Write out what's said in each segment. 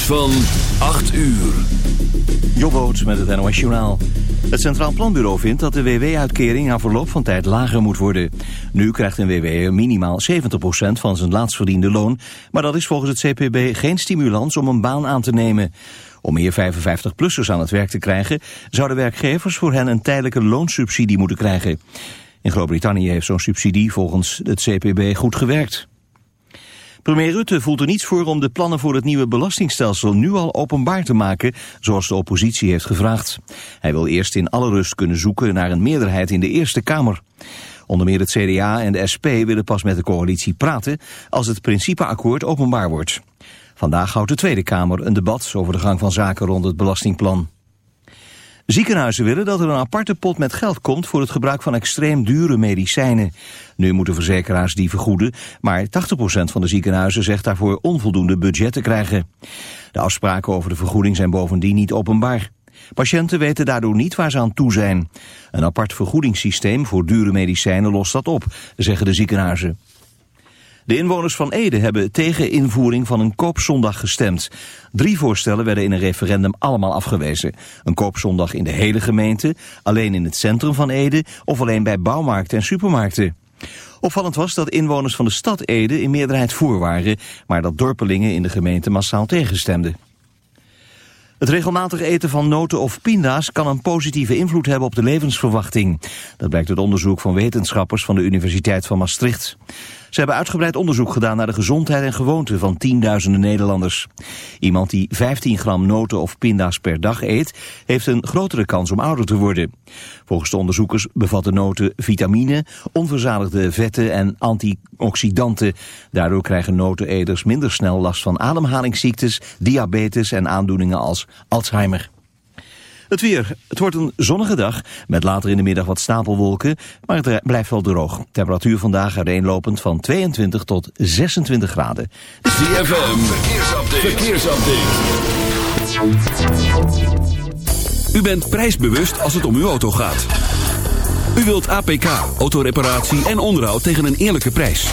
Van 8 uur. Jobboot met het NOS Journaal. Het Centraal Planbureau vindt dat de WW-uitkering na verloop van tijd lager moet worden. Nu krijgt een WW'er minimaal 70% van zijn laatst verdiende loon... maar dat is volgens het CPB geen stimulans om een baan aan te nemen. Om meer 55-plussers aan het werk te krijgen... zouden werkgevers voor hen een tijdelijke loonsubsidie moeten krijgen. In Groot-Brittannië heeft zo'n subsidie volgens het CPB goed gewerkt. Premier Rutte voelt er niets voor om de plannen voor het nieuwe belastingstelsel nu al openbaar te maken, zoals de oppositie heeft gevraagd. Hij wil eerst in alle rust kunnen zoeken naar een meerderheid in de Eerste Kamer. Onder meer het CDA en de SP willen pas met de coalitie praten als het principeakkoord openbaar wordt. Vandaag houdt de Tweede Kamer een debat over de gang van zaken rond het belastingplan. Ziekenhuizen willen dat er een aparte pot met geld komt voor het gebruik van extreem dure medicijnen. Nu moeten verzekeraars die vergoeden, maar 80% van de ziekenhuizen zegt daarvoor onvoldoende budget te krijgen. De afspraken over de vergoeding zijn bovendien niet openbaar. Patiënten weten daardoor niet waar ze aan toe zijn. Een apart vergoedingssysteem voor dure medicijnen lost dat op, zeggen de ziekenhuizen. De inwoners van Ede hebben tegen invoering van een koopzondag gestemd. Drie voorstellen werden in een referendum allemaal afgewezen. Een koopzondag in de hele gemeente, alleen in het centrum van Ede... of alleen bij bouwmarkten en supermarkten. Opvallend was dat inwoners van de stad Ede in meerderheid voor waren... maar dat dorpelingen in de gemeente massaal tegenstemden. Het regelmatig eten van noten of pinda's kan een positieve invloed hebben op de levensverwachting. Dat blijkt uit onderzoek van wetenschappers van de Universiteit van Maastricht. Ze hebben uitgebreid onderzoek gedaan naar de gezondheid en gewoonten van tienduizenden Nederlanders. Iemand die 15 gram noten of pinda's per dag eet, heeft een grotere kans om ouder te worden. Volgens de onderzoekers bevatten noten vitamine, onverzadigde vetten en antioxidanten. Daardoor krijgen noteneders minder snel last van ademhalingsziektes, diabetes en aandoeningen als Alzheimer. Het weer. Het wordt een zonnige dag met later in de middag wat stapelwolken, maar het blijft wel droog. Temperatuur vandaag uiteenlopend van 22 tot 26 graden. ZFM, verkeersupdate. verkeersupdate. U bent prijsbewust als het om uw auto gaat. U wilt APK, autoreparatie en onderhoud tegen een eerlijke prijs.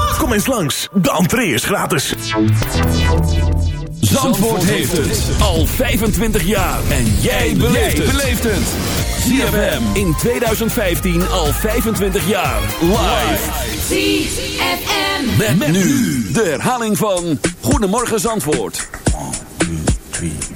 Kom eens langs, de entree is gratis. Zandvoort heeft het al 25 jaar. En jij beleeft het. ZFM in 2015 al 25 jaar. Live. ZFM. Met, met nu de herhaling van Goedemorgen Zandvoort. 1, 2, 3.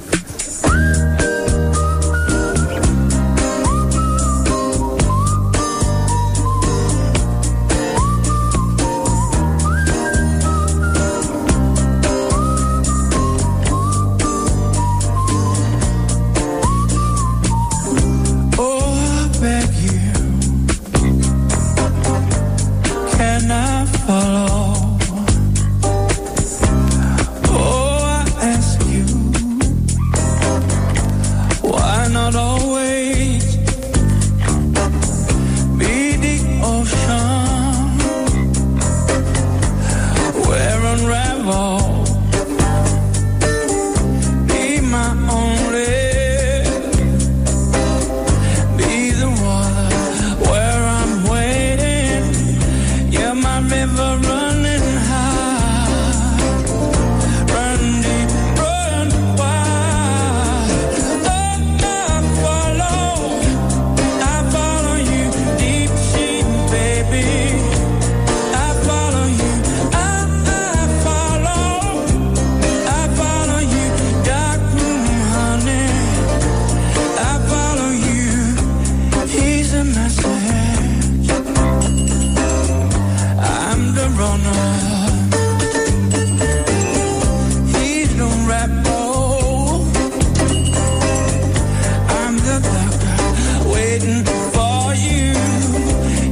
waiting for you.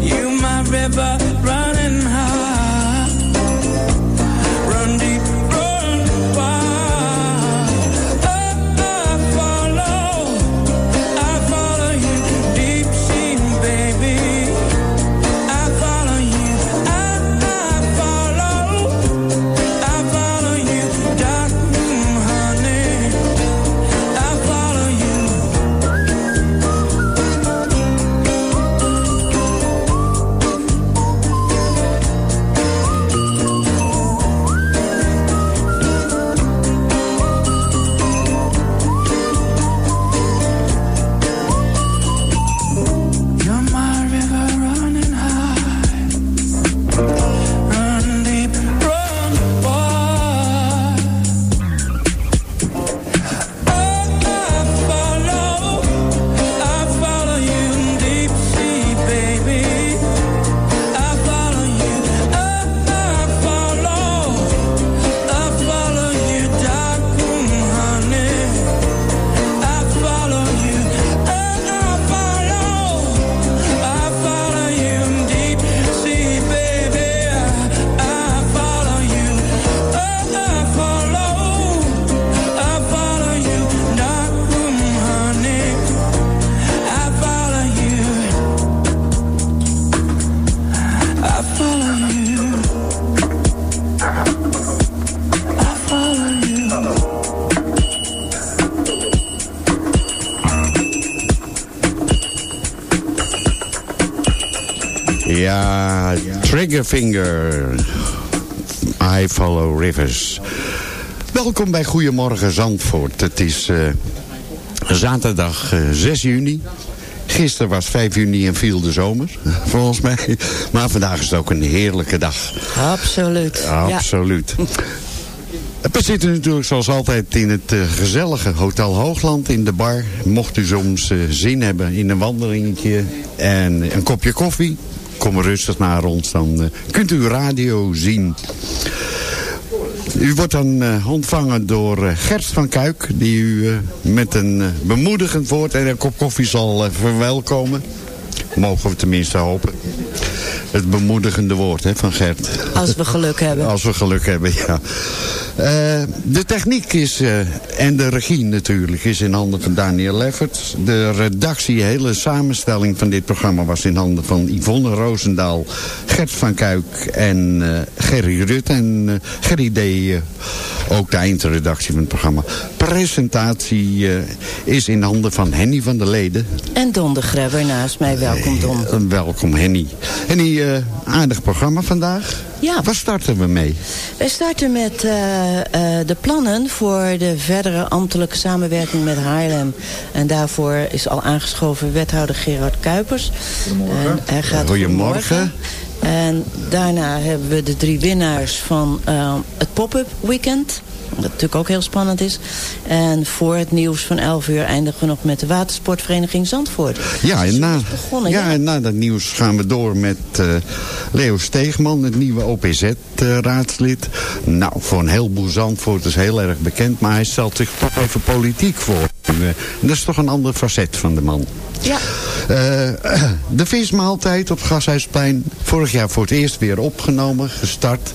You, my river, run. Triggerfinger. I follow rivers. Welkom bij Goedemorgen Zandvoort. Het is eh, zaterdag eh, 6 juni. Gisteren was 5 juni en viel de zomer, volgens mij. Maar vandaag is het ook een heerlijke dag. Absoluut. Absoluut. We zitten natuurlijk zoals altijd in het eh, gezellige Hotel Hoogland in de bar. Mocht u soms eh, zin hebben in een wandelingetje en een kopje koffie... kom rustig naar ons, dan eh, kunt u radio zien. U wordt dan eh, ontvangen door eh, Gert van Kuik... die u met een bemoedigend woord en een kop koffie zal verwelkomen. Mogen we tenminste hopen. Het bemoedigende woord hè, van Gert. Als we geluk hebben. Als we geluk hebben, ja. Eh, de techniek is, eh, en de regie natuurlijk, is in handen van Daniel Leffert. De redactie, de hele samenstelling van dit programma was in handen van Yvonne Roosendaal, Gert van Kuik en eh, Gerry Rut. En Gerry eh, ook de eindredactie van het programma. Presentatie is in handen van Henny van der Leden. En Don de Grebber naast mij. Welkom Don. Welkom Henny. Henny, eh, aardig programma vandaag. Ja. Waar starten we mee? Wij starten met eh, eh, de plannen voor de verdere ambtelijke samenwerking met Haarlem. En daarvoor is al aangeschoven wethouder Gerard Kuipers. En hij gaat Goedemorgen. En daarna hebben we de drie winnaars van eh, het pop-up weekend. Wat natuurlijk ook heel spannend is. En voor het nieuws van 11 uur eindigen we nog met de watersportvereniging Zandvoort. Ja, en na, begonnen, ja, ja. en na dat nieuws gaan we door met eh, Leo Steegman, het nieuwe OPZ-raadslid. nou, voor een heleboel Zandvoort is heel erg bekend, maar hij stelt zich toch even politiek voor. Eh, dat is toch een ander facet van de man. Ja. Eh, de vismaaltijd op Gashuisplein. Vorig jaar voor het eerst weer opgenomen, gestart.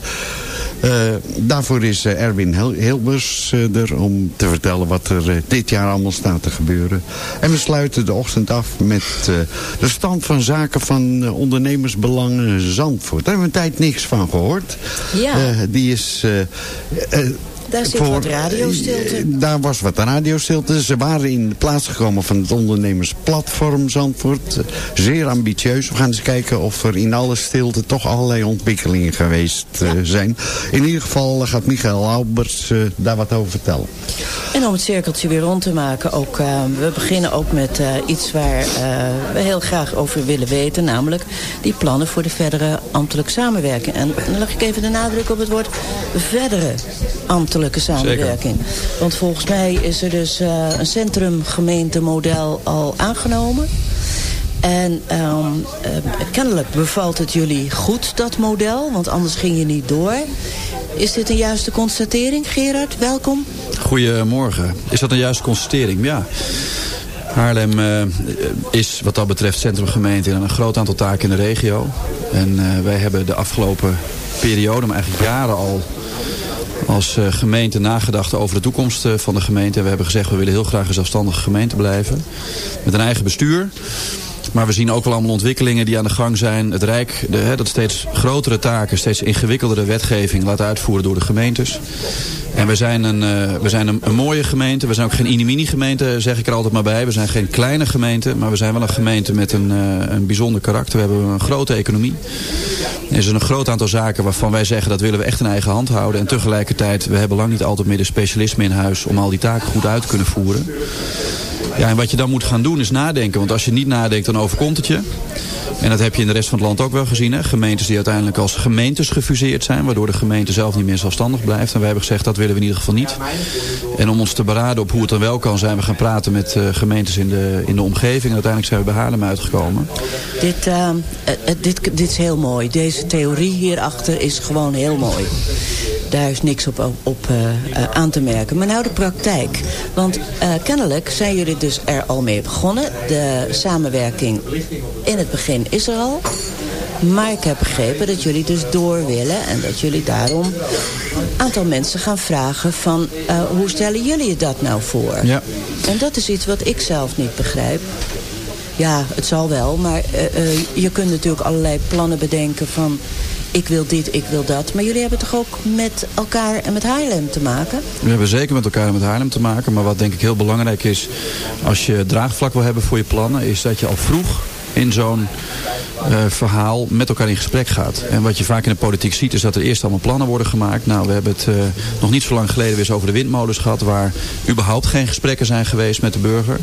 Eh, daarvoor is eh, Erwin Hil- Hilbers eh, er om te vertellen wat er dit jaar allemaal staat te gebeuren. En we sluiten de ochtend af met de stand van zaken van ondernemersbelangen Zandvoort. Daar hebben we een tijd niks van gehoord. Ja. Die is... Daar zit wat radiostilte. eh, Daar was wat radiostilte. Ze waren in de plaats gekomen van het ondernemersplatform Zandvoort. Zeer ambitieus. We gaan eens kijken of er in alle stilte toch allerlei ontwikkelingen geweest eh, zijn. In ieder geval gaat Michael Albers eh, daar wat over vertellen. En om het cirkeltje weer rond te maken, ook, we beginnen ook met iets waar we heel graag over willen weten. Namelijk die plannen voor de verdere ambtelijke samenwerking. En dan leg ik even de nadruk op het woord verdere ambtelijke samenwerking. Want volgens mij is er dus eh, een centrumgemeentemodel al aangenomen. En ehm, eh, kennelijk bevalt het jullie goed, dat model, want anders ging je niet door. Is dit een juiste constatering, Gerard? Welkom. Goedemorgen. Is dat een juiste constatering? Ja. Haarlem eh, is wat dat betreft centrumgemeente en een groot aantal taken in de regio. En eh, wij hebben de afgelopen periode, maar eigenlijk jaren al als eh, gemeente nagedacht over de toekomst eh, van de gemeente. En we hebben gezegd we willen heel graag een zelfstandige gemeente blijven. Met een eigen bestuur. Maar we zien ook wel allemaal ontwikkelingen die aan de gang zijn. Het Rijk de, hè, dat steeds grotere taken, steeds ingewikkeldere wetgeving laat uitvoeren door de gemeentes. En we zijn, een, eh, we zijn een, mooie gemeente. We zijn ook geen inimini gemeente, zeg ik er altijd maar bij. We zijn geen kleine gemeente, maar we zijn wel een gemeente met een, eh, een bijzonder karakter. We hebben een grote economie. Er is een groot aantal zaken waarvan wij zeggen dat willen we echt in eigen hand houden. En tegelijkertijd, we hebben lang niet altijd meer de specialismen in huis om al die taken goed uit te kunnen voeren. Ja, en wat je dan moet gaan doen is nadenken. Want als je niet nadenkt, dan overkomt het je. En dat heb je in de rest van het land ook wel gezien. Hè? Gemeentes die uiteindelijk als gemeentes gefuseerd zijn. Waardoor de gemeente zelf niet meer zelfstandig blijft. En wij hebben gezegd, dat willen we in ieder geval niet. En om ons te beraden op hoe het dan wel kan, zijn we gaan praten met eh, gemeentes in de, in de omgeving. En uiteindelijk zijn we bij Haarlem uitgekomen. Dit, eh, eh, dit, dit is heel mooi. Deze theorie hierachter is gewoon heel mooi. Daar is niks op, op, eh, eh, aan te merken. Maar nou de praktijk. Want eh, kennelijk zijn jullie dus er al mee begonnen. De samenwerking in het begin is er al. Maar ik heb begrepen dat jullie dus door willen. En dat jullie daarom een aantal mensen gaan vragen van... hoe stellen jullie je dat nou voor? Ja. En dat is iets wat ik zelf niet begrijp. Ja, het zal wel, maar je kunt natuurlijk allerlei plannen bedenken van... ik wil dit, ik wil dat. Maar jullie hebben toch ook met elkaar en met Haarlem te maken? We hebben zeker met elkaar en met Haarlem te maken. Maar wat denk ik heel belangrijk is, als je draagvlak wil hebben voor je plannen, is dat je al vroeg in zo'n uh, verhaal met elkaar in gesprek gaat. En wat je vaak in de politiek ziet is dat er eerst allemaal plannen worden gemaakt. Nou, we hebben het uh, nog niet zo lang geleden weer eens over de windmolens gehad... waar überhaupt geen gesprekken zijn geweest met de burger.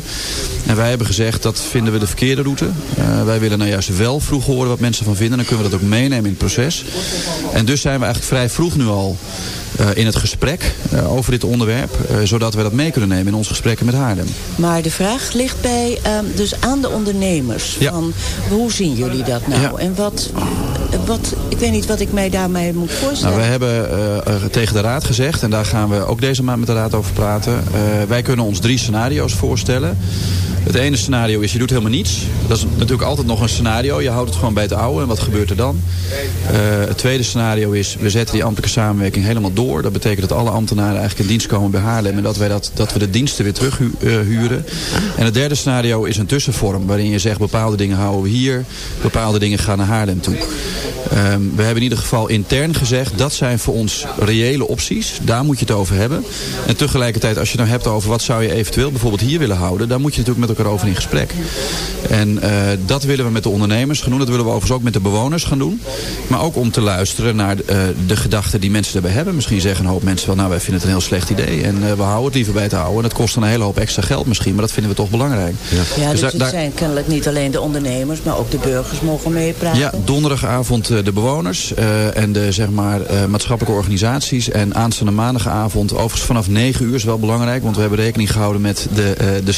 En wij hebben gezegd dat vinden we de verkeerde route. Uh, wij willen nou juist wel vroeg horen wat mensen van vinden. Dan kunnen we dat ook meenemen in het proces. En dus zijn we eigenlijk vrij vroeg nu al uh, in het gesprek uh, over dit onderwerp. Uh, zodat we dat mee kunnen nemen in onze gesprekken met Haarlem. Maar de vraag ligt bij, dus aan de ondernemers. Ja. Van, hoe zien jullie dat nou? Ja. En wat, wat, ik weet niet wat ik mij daarmee moet voorstellen. Nou, wij hebben tegen de raad gezegd, en daar gaan we ook deze maand met de raad over praten. wij kunnen ons drie scenario's voorstellen. Het ene scenario is, je doet helemaal niets. Dat is natuurlijk altijd nog een scenario. Je houdt het gewoon bij het oude. En wat gebeurt er dan? Uh, het tweede scenario is, we zetten die ambtelijke samenwerking helemaal door. Dat betekent dat alle ambtenaren eigenlijk in dienst komen bij Haarlem. En dat, wij dat, dat we de diensten weer terug uh, huren. En het derde scenario is een tussenvorm. Waarin je zegt, bepaalde dingen houden we hier. Bepaalde dingen gaan naar Haarlem toe. Um, we hebben in ieder geval intern gezegd, dat zijn voor ons reële opties. Daar moet je het over hebben. En tegelijkertijd, als je het nou hebt over wat zou je eventueel bijvoorbeeld hier willen houden. Daar moet je natuurlijk met elkaar over in gesprek. En uh, dat willen we met de ondernemers gaan doen. Dat willen we overigens ook met de bewoners gaan doen. Maar ook om te luisteren naar uh, de gedachten die mensen erbij hebben. Misschien zeggen een hoop mensen wel, nou wij vinden het een heel slecht idee. En uh, we houden het liever bij het houden. En dat kost dan een hele hoop extra geld misschien. Maar dat vinden we toch belangrijk. Ja, ja dus, daar- het daar- zijn kennelijk niet alleen de ondernemers, maar ook de burgers mogen meepraten. Ja, donderdagavond eh, de bewoners eh, en de zeg maar, eh, maatschappelijke organisaties. En aanstaande maandagavond, overigens vanaf 9 uur is wel belangrijk. Want we hebben rekening gehouden met de, eh, de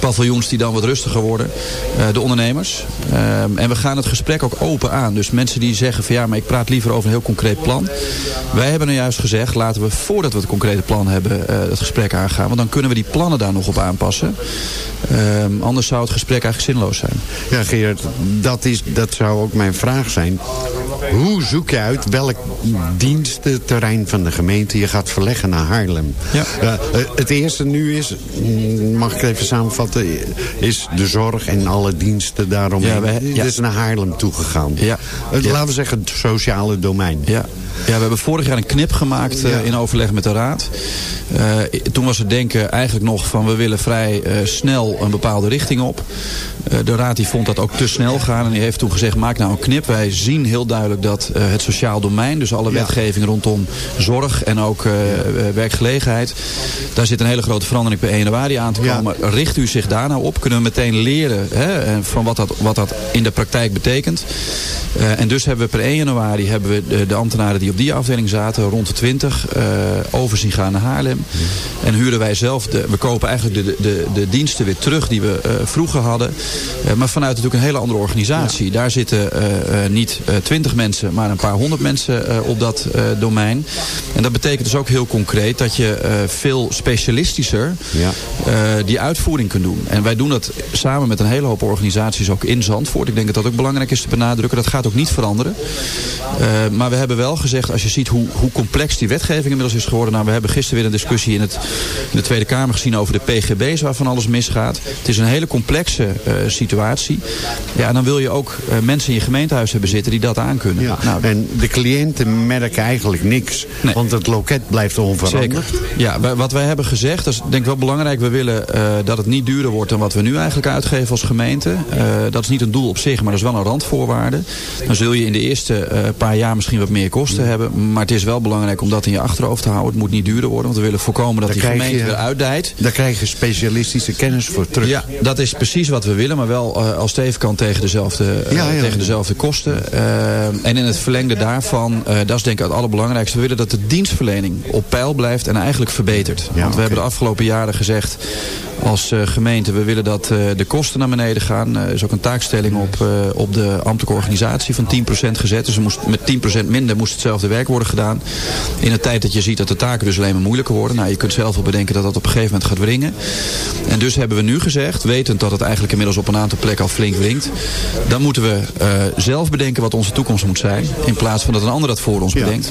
strandpaviljoens die dan wat rustiger worden. Eh, de ondernemers. Ehm, en we gaan het gesprek ook open aan. Dus mensen die zeggen van ja, maar ik praat liever over een heel concreet plan. Wij hebben nou juist gezegd, laten we voordat we het concrete plan hebben eh, het gesprek aangaan. Want dan kunnen we die plannen daar nog op aanpassen. Ehm, anders zou het gesprek eigenlijk zinloos zijn. Ja, Gerard, dat, is, dat zou ook mijn vraag zijn. Hoe zoek je uit welk dienstenterrein van de gemeente je gaat verleggen naar Haarlem? Ja. Eh, het eerste nu is, mm, mag ik even samenvatten, is de zorg en alle diensten daaromheen. Ja, wij- Het ja. is naar Haarlem toegegaan. Ja. Eh, Ja. Laten we zeggen het sociale domein. Ja. ja, we hebben vorig jaar een knip gemaakt eh, in overleg met de raad. Eh, toen was het denken eigenlijk nog van we willen vrij eh, snel een bepaalde richting op. Eh, de raad die vond dat ook te snel gaan en die heeft toen gezegd maak nou een knip. Wij zien heel duidelijk dat eh, het sociaal domein, dus alle Ja. wetgeving rondom zorg en ook eh, eh, werkgelegenheid. Daar zit een hele grote verandering per 1 januari aan te Ja. komen. Richt u zich daar nou op? Kunnen we meteen leren hè, van wat dat, wat dat in de praktijk betekent? En dus hebben we per 1 januari hebben we de, de ambtenaren die op die afdeling zaten, rond de 20, eh over zien gaan naar Haarlem. En huren wij zelf, de, we kopen eigenlijk de, de, de diensten weer terug die we vroeger hadden. Maar vanuit natuurlijk een hele andere organisatie. Daar zitten niet eh, 20 mensen, maar een paar honderd mensen eh, op dat eh, domein. En dat betekent dus ook heel concreet dat je eh, veel specialistischer Ja. die uitvoering kunt doen. En wij doen dat samen met een hele hoop organisaties ook in Zandvoort. Ik denk dat dat ook belangrijk is te benadrukken. Dat gaat ook niet veranderen. Maar we hebben wel gezegd, als je ziet hoe, hoe complex die wetgeving inmiddels is geworden. Nou, we hebben gisteren weer een discussie in, het, in de Tweede Kamer gezien over de PGB's waarvan alles misgaat. Het is een hele complexe situatie. Ja, en dan wil je ook mensen in je gemeentehuis hebben zitten die dat aankunnen. Ja. Nou, En de cliënten merken eigenlijk niks, Nee. want het loket blijft onveranderd. Zeker. Ja, wat wij hebben gezegd, dat is denk ik wel belangrijk. We willen eh, dat het niet duurder wordt dan wat we nu eigenlijk uitgeven als gemeente. Eh, dat is niet een doel op zich, maar dat is wel een randvoorwaarde. Dan zul je in de eerste eh, paar jaar misschien wat meer kosten hebben. Maar het is wel belangrijk om dat in je achterhoofd te houden. Het moet niet duurder worden, want we willen voorkomen dat die gemeente je- weer uitdijt. Daar krijg je specialistische kennis voor terug. Ja, dat is precies wat we willen, maar wel als tegenkant tegen dezelfde, Ja, ja. tegen dezelfde kosten. En in het verlengde daarvan, eh, dat is denk ik het allerbelangrijkste. We willen dat de dienstverlening op peil blijft en eigenlijk verbetert. Want we hebben de afgelopen jaren gezegd als eh, gemeente, we willen dat eh, de kosten naar beneden gaan. Er is ook een taakstelling op, op de ambtelijke organisatie van 10% gezet. Dus er moest, met 10% minder moest hetzelfde werk worden gedaan. In een tijd dat je ziet dat de taken dus alleen maar moeilijker worden. Nou, je kunt zelf wel bedenken dat dat op een gegeven moment gaat wringen. En dus hebben we nu gezegd, wetend dat het eigenlijk inmiddels op een aantal plekken al flink wringt. Dan moeten we zelf bedenken wat onze toekomst moet zijn. In plaats van dat een ander dat voor ons Ja. bedenkt.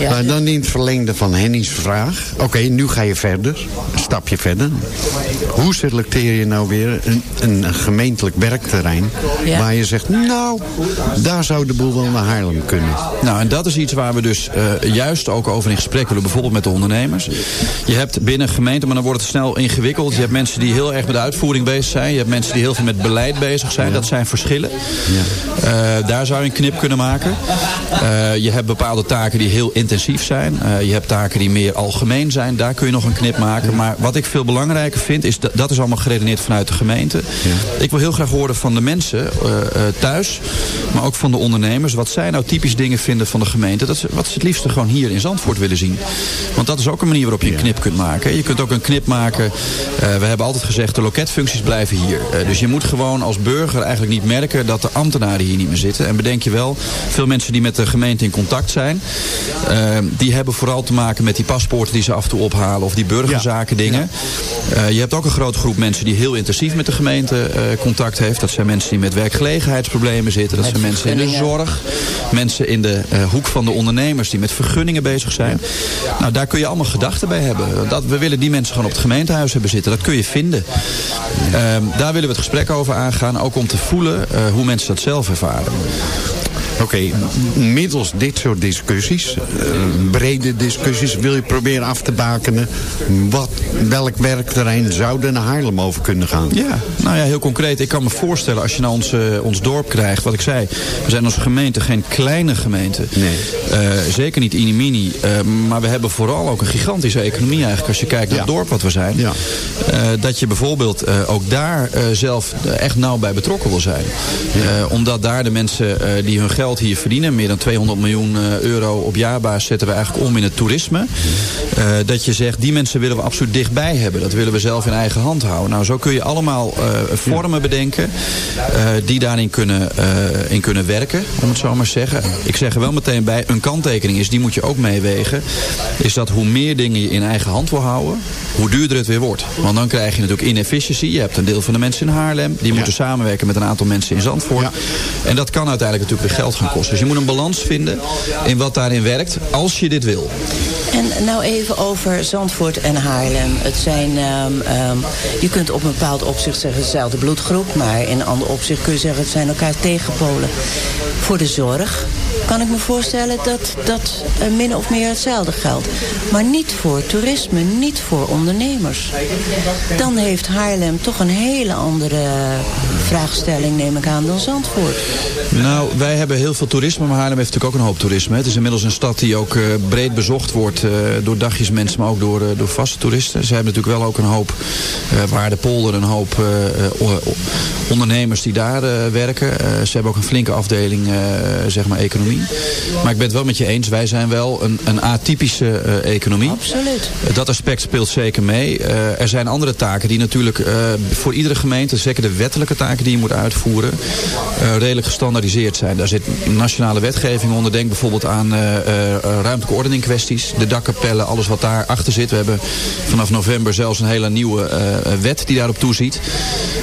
Ja. Maar dan in het verlengde van Henny's vraag. Oké, nu ga je verder. Een stapje verder. Hoe selecteer je nou weer een, een gemeentelijk werkterrein... Ja. waar je zegt, nou, daar zou de boel wel naar Haarlem kunnen. Nou, en dat is iets waar we dus eh, juist ook over in gesprek willen. Bijvoorbeeld met de ondernemers. Je hebt binnen gemeenten, maar dan wordt het snel ingewikkeld. Je hebt mensen die heel erg met de uitvoering bezig zijn. Je hebt mensen die heel veel met beleid bezig zijn. Dat zijn verschillen. Eh, daar zou je een knip kunnen maken. Eh, je hebt bepaalde taken die heel intensief zijn. Eh, je hebt taken die meer algemeen zijn. Daar kun je nog een knip maken. Maar wat ik veel belangrijker vind, is dat, dat is allemaal geredeneerd vanuit de gemeente. Ik wil heel graag horen van de mensen eh, thuis, maar ook van de ondernemers. Wat zij nou typisch dingen vinden van de gemeente. Dat ze, wat ze het liefste gewoon hier in Zandvoort willen zien. Want dat is ook een manier waarop je een knip kunt maken. Je kunt ook een knip maken. we hebben altijd gezegd, de loketfuncties blijven hier. Dus je moet gewoon als burger eigenlijk niet merken dat de ambtenaren hier niet meer zitten. En bedenk je wel, veel mensen die met de gemeente in contact zijn, eh, die hebben vooral te maken met die paspoorten die ze af en toe ophalen of die burgerzaken dingen. Eh, je hebt ook een grote groep mensen die heel intensief met de gemeente eh, contact heeft. Dat zijn mensen die met werkgelegenheidsproblemen zitten. Dat zijn mensen in de zorg. Mensen in de eh, hoek van de ondernemers die met vergunningen bezig zijn. Nou, daar kun je allemaal gedachten bij hebben. Dat, we willen die mensen gewoon op het gemeentehuis hebben zitten. Dat kun je vinden. Ehm, daar willen we het gesprek over aangaan. Ook om te voelen hoe mensen dat zelf ervaren. Oké, middels dit soort discussies, eh, brede discussies, wil je proberen af te bakenen wat, welk werkterrein zou er naar Haarlem over kunnen gaan? Ja, nou ja, heel concreet. Ik kan me voorstellen als je naar ons, eh, ons dorp krijgt, wat ik zei. We zijn als gemeente geen kleine gemeente. Nee. Eh, zeker niet inimini. maar we hebben vooral ook een gigantische economie eigenlijk. Als je kijkt naar het dorp wat we zijn. Ja. Dat je bijvoorbeeld ook daar zelf echt nauw bij betrokken wil zijn. Omdat daar de mensen die hun geld hier verdienen. Meer dan 200 miljoen eh, euro op jaarbasis zetten we eigenlijk om in het toerisme. Eh, dat je zegt, die mensen willen we absoluut dichtbij hebben. Dat willen we zelf in eigen hand houden. Nou, zo kun je allemaal eh, vormen bedenken die daarin kunnen, in kunnen werken, om het zo maar te zeggen. Ik zeg er wel meteen bij, een kanttekening is, die moet je ook meewegen. Is dat hoe meer dingen je in eigen hand wil houden, hoe duurder het weer wordt. Want dan krijg je natuurlijk inefficiency. Je hebt een deel van de mensen in Haarlem. Die moeten samenwerken met een aantal mensen in Zandvoort. En dat kan uiteindelijk natuurlijk weer geld gaan kosten. Dus je moet een balans vinden in wat daarin werkt, als je dit wil. En nou even over Zandvoort en Haarlem. Het zijn, ehm, ehm, je kunt op een bepaald opzicht zeggen dezelfde bloedgroep... maar in een ander opzicht kun je zeggen het zijn elkaar tegenpolen. Voor de zorg kan ik me voorstellen dat dat min of meer hetzelfde geldt. Maar niet voor toerisme, niet voor ondernemers. Dan heeft Haarlem toch een hele andere vraagstelling, neem ik aan, dan Zandvoort. Nou, wij hebben heel veel toerisme, maar Haarlem heeft natuurlijk ook een hoop toerisme. Het is inmiddels een stad die ook eh, breed bezocht wordt eh, door dagjesmensen, maar ook door, eh, door vaste toeristen. Ze hebben natuurlijk wel ook een hoop, uh, waar de polder, een hoop ondernemers die daar werken. ze hebben ook een flinke afdeling, zeg maar, economie. Maar ik ben het wel met je eens, wij zijn wel een, een atypische economie. Absoluut. dat aspect speelt zeker mee. er zijn andere taken die natuurlijk voor iedere gemeente, zeker de wettelijke taken die je moet uitvoeren, redelijk gestandaardiseerd zijn. Daar zit nationale wetgeving onder. Denk bijvoorbeeld aan ruimtelijke ordening kwesties. De dakkapellen, alles wat daar achter zit. We hebben vanaf november zelfs een hele nieuwe wet die daarop toeziet.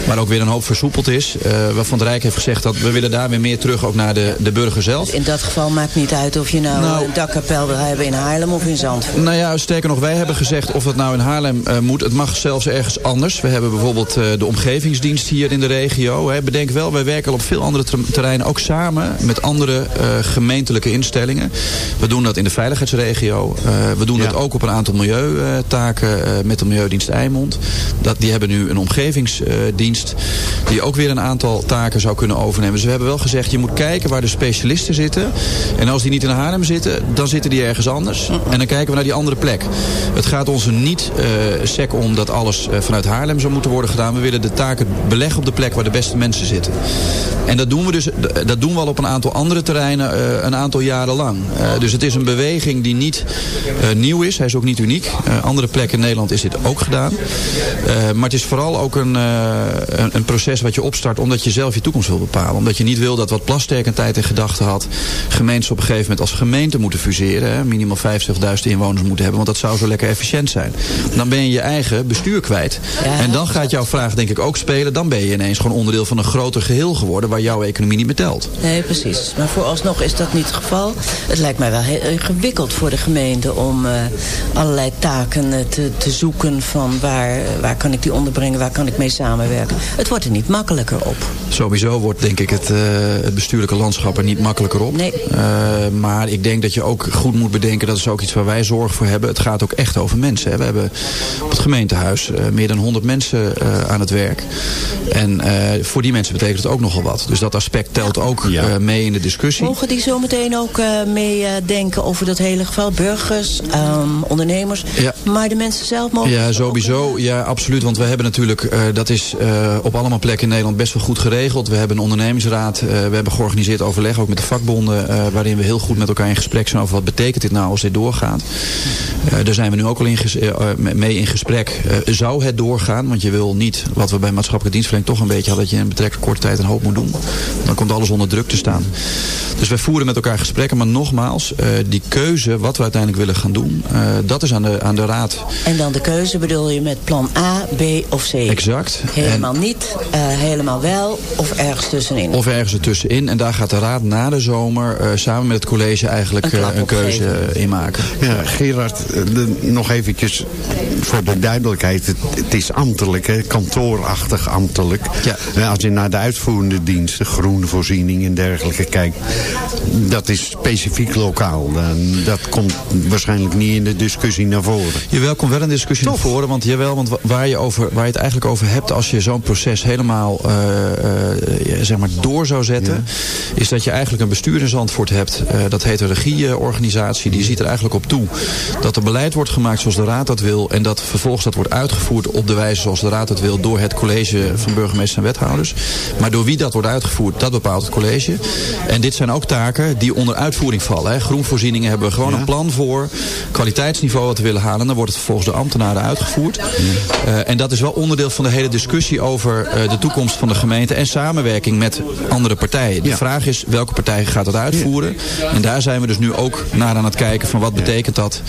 Waar ook weer een hoop versoepeld is. waarvan het Rijk heeft gezegd dat we willen daar weer meer terug ook naar de, de burger zelf. In dat geval maakt niet uit of je nou, nou een dakkapel wil hebben in Haarlem of in Zandvoort. Nou ja, sterker nog, wij hebben gezegd of dat nou in Haarlem moet. Het mag zelfs ergens anders. We hebben bijvoorbeeld de omgevingsdienst hier in de regio. Hè. Bedenk wel, wij werken op veel andere terreinen ook samen met andere uh, gemeentelijke instellingen. We doen dat in de veiligheidsregio. Uh, we doen ja. dat ook op een aantal milieutaken uh, met de Milieudienst Eimond. Dat, die hebben nu een omgevingsdienst die ook weer een aantal taken zou kunnen overnemen. Dus we hebben wel gezegd, je moet kijken waar de specialisten zitten. En als die niet in Haarlem zitten, dan zitten die ergens anders. En dan kijken we naar die andere plek. Het gaat ons niet sec om dat alles vanuit Haarlem zou moeten worden gedaan. We willen de taken beleggen op de plek waar de beste mensen zitten. En dat doen we dus dat doen we al op een aantal andere terreinen uh, een aantal jaren lang. Uh, dus het is een beweging die niet uh, nieuw is. Hij is ook niet uniek. andere plekken in Nederland is dit ook gedaan. maar het is vooral ook een, een, een, proces wat je opstart omdat je zelf je toekomst wil bepalen. Omdat je niet wil dat wat Plasterk een tijd in gedachten had. Gemeentes op een gegeven moment als gemeente moeten fuseren. Hè, minimaal 50.000 inwoners moeten hebben. Want dat zou zo lekker efficiënt zijn. Dan ben je je eigen bestuur kwijt. en dan gaat jouw vraag denk ik ook spelen. Dan ben je ineens gewoon onderdeel van een groter geheel geworden. Waar jouw economie niet meer telt. Nee, precies. Maar vooralsnog is dat niet het geval. Het lijkt mij wel heel ingewikkeld voor de gemeente om uh, allerlei taken uh, te, te zoeken van waar, waar kan ik die onderbrengen, waar kan ik mee samenwerken. Het wordt er niet makkelijker op. Sowieso wordt denk ik het, uh, het bestuurlijke landschap er niet makkelijker op. Nee. Maar ik denk dat je ook goed moet bedenken, dat is ook iets waar wij zorg voor hebben. Het gaat ook echt over mensen. Hè. We hebben op het gemeentehuis meer dan 100 mensen aan het werk. En voor die mensen betekent het ook nogal wat. Dus dat aspect telt ook ja. mee in de discussie. Mogen die zometeen ook meedenken over dat hele geval? Burgers, um, ondernemers, ja. maar de mensen zelf mogen... Ja, sowieso. Ja, absoluut. Want we hebben natuurlijk, uh, dat is uh, op allemaal plekken in Nederland best wel goed geregeld. We hebben een ondernemingsraad. Uh, we hebben georganiseerd overleg, ook met de vakbonden. Waarin we heel goed met elkaar in gesprek zijn over wat betekent dit nou als dit doorgaat. daar zijn we nu ook al in mee in gesprek. zou het doorgaan? Want je wil niet, wat we bij maatschappelijke dienstverlening toch een beetje hadden, dat je in betrekkelijk korte tijd een hoop moet doen. Dan komt alles onder druk te staan. Dus wij voeren met elkaar gesprekken. Maar nogmaals, die keuze, wat we uiteindelijk willen gaan doen, dat is aan de, aan de raad. En dan de keuze bedoel je met plan A, B of C? Exact. Helemaal en, niet, helemaal wel of ergens tussenin? Of ergens ertussenin. En daar gaat de raad na de zomer samen met het college eigenlijk een, een keuze in maken. Ja, Gerard, de, nog eventjes voor de duidelijkheid. Het, het is ambtelijk, hè, kantoorachtig ambtelijk. Ja. Als je naar de uitvoerende diensten, groenvoorziening en dergelijke kijkt dat is specifiek lokaal. Dat komt waarschijnlijk niet in de discussie naar voren. Jawel, komt wel in de discussie naar voren. Want, jawel, want waar, je over, waar je het eigenlijk over hebt als je zo'n proces helemaal uh, uh, zeg maar door zou zetten. Ja. Is dat je eigenlijk een bestuur in Zandvoort hebt. Uh, dat heet een regieorganisatie. Die ziet er eigenlijk op toe dat er beleid wordt gemaakt zoals de raad dat wil. En dat vervolgens dat wordt uitgevoerd op de wijze zoals de raad dat wil. Door het college van burgemeesters en wethouders. Maar door wie dat wordt uitgevoerd, dat bepaalt het college. En dit zijn ook taken die onder uitvoering vallen. Hè. Groenvoorzieningen hebben we gewoon ja. een plan voor. Kwaliteitsniveau wat we willen halen. Dan wordt het vervolgens door ambtenaren uitgevoerd. Ja. Uh, en dat is wel onderdeel van de hele discussie over uh, de toekomst van de gemeente. En samenwerking met andere partijen. De ja. vraag is welke partij gaat dat uitvoeren. En daar zijn we dus nu ook naar aan het kijken van wat betekent dat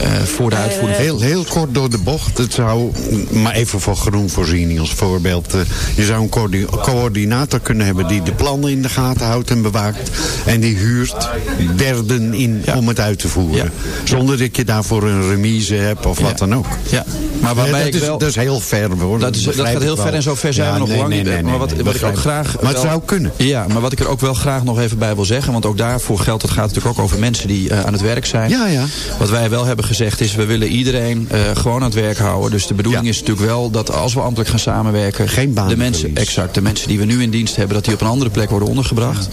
uh, voor de uitvoering. Heel, heel kort door de bocht. Het zou, maar even voor groenvoorziening als voorbeeld. je zou een coördi coördinator kunnen hebben die de plannen in de gaten houdt en bewaakt. En die huurt derden in ja. om het uit te voeren. Ja. Zonder dat je daarvoor een remise hebt of wat dan ook. Ja, maar waarbij dat, ik wel, dat is heel ver hoor. Dat, is, dat gaat heel ver en zo ver zijn we nog nee, lang nee, niet. Nee, maar wat, wat ik ook graag... Maar het wel, zou kunnen. Ja, maar wat ik er ook wel graag nog even bij wil zeggen. Want ook daarvoor geldt, het gaat natuurlijk ook over mensen die uh, aan het werk zijn. Ja, ja. Wat wij wel hebben gezegd is, we willen iedereen uh, gewoon aan het werk houden. Dus de bedoeling ja. is natuurlijk wel dat als we ambtelijk gaan samenwerken... Geen baan de mensen, Exact, de mensen die we nu in dienst hebben... dat die op een andere plek worden ondergebracht.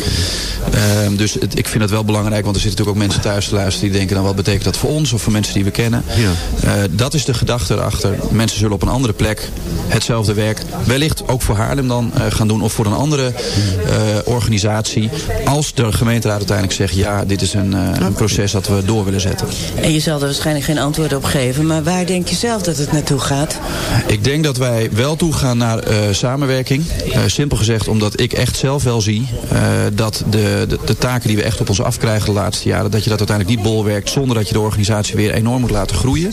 Uh, dus het, ik vind het wel belangrijk, want er zitten natuurlijk ook mensen thuis te luisteren... die denken, dan wat betekent dat voor ons of voor mensen die we kennen. Ja. Uh, dat is de gedachte erachter. Mensen zullen op een andere plek hetzelfde werk... wellicht ook voor Haarlem dan gaan doen... of voor een andere organisatie. Als de gemeenteraad uiteindelijk zegt... ja, dit is een, een proces dat we door willen zetten. En je zal er waarschijnlijk geen antwoord op geven... maar waar denk je zelf dat het naartoe gaat? Ik denk dat wij wel toegaan naar samenwerking. simpel gezegd omdat ik echt zelf wel zie... dat de, de, de taken die we echt op ons afkrijgen de laatste jaren... dat je dat uiteindelijk niet bolwerkt zonder dat je de organisatie weer enorm moet laten groeien.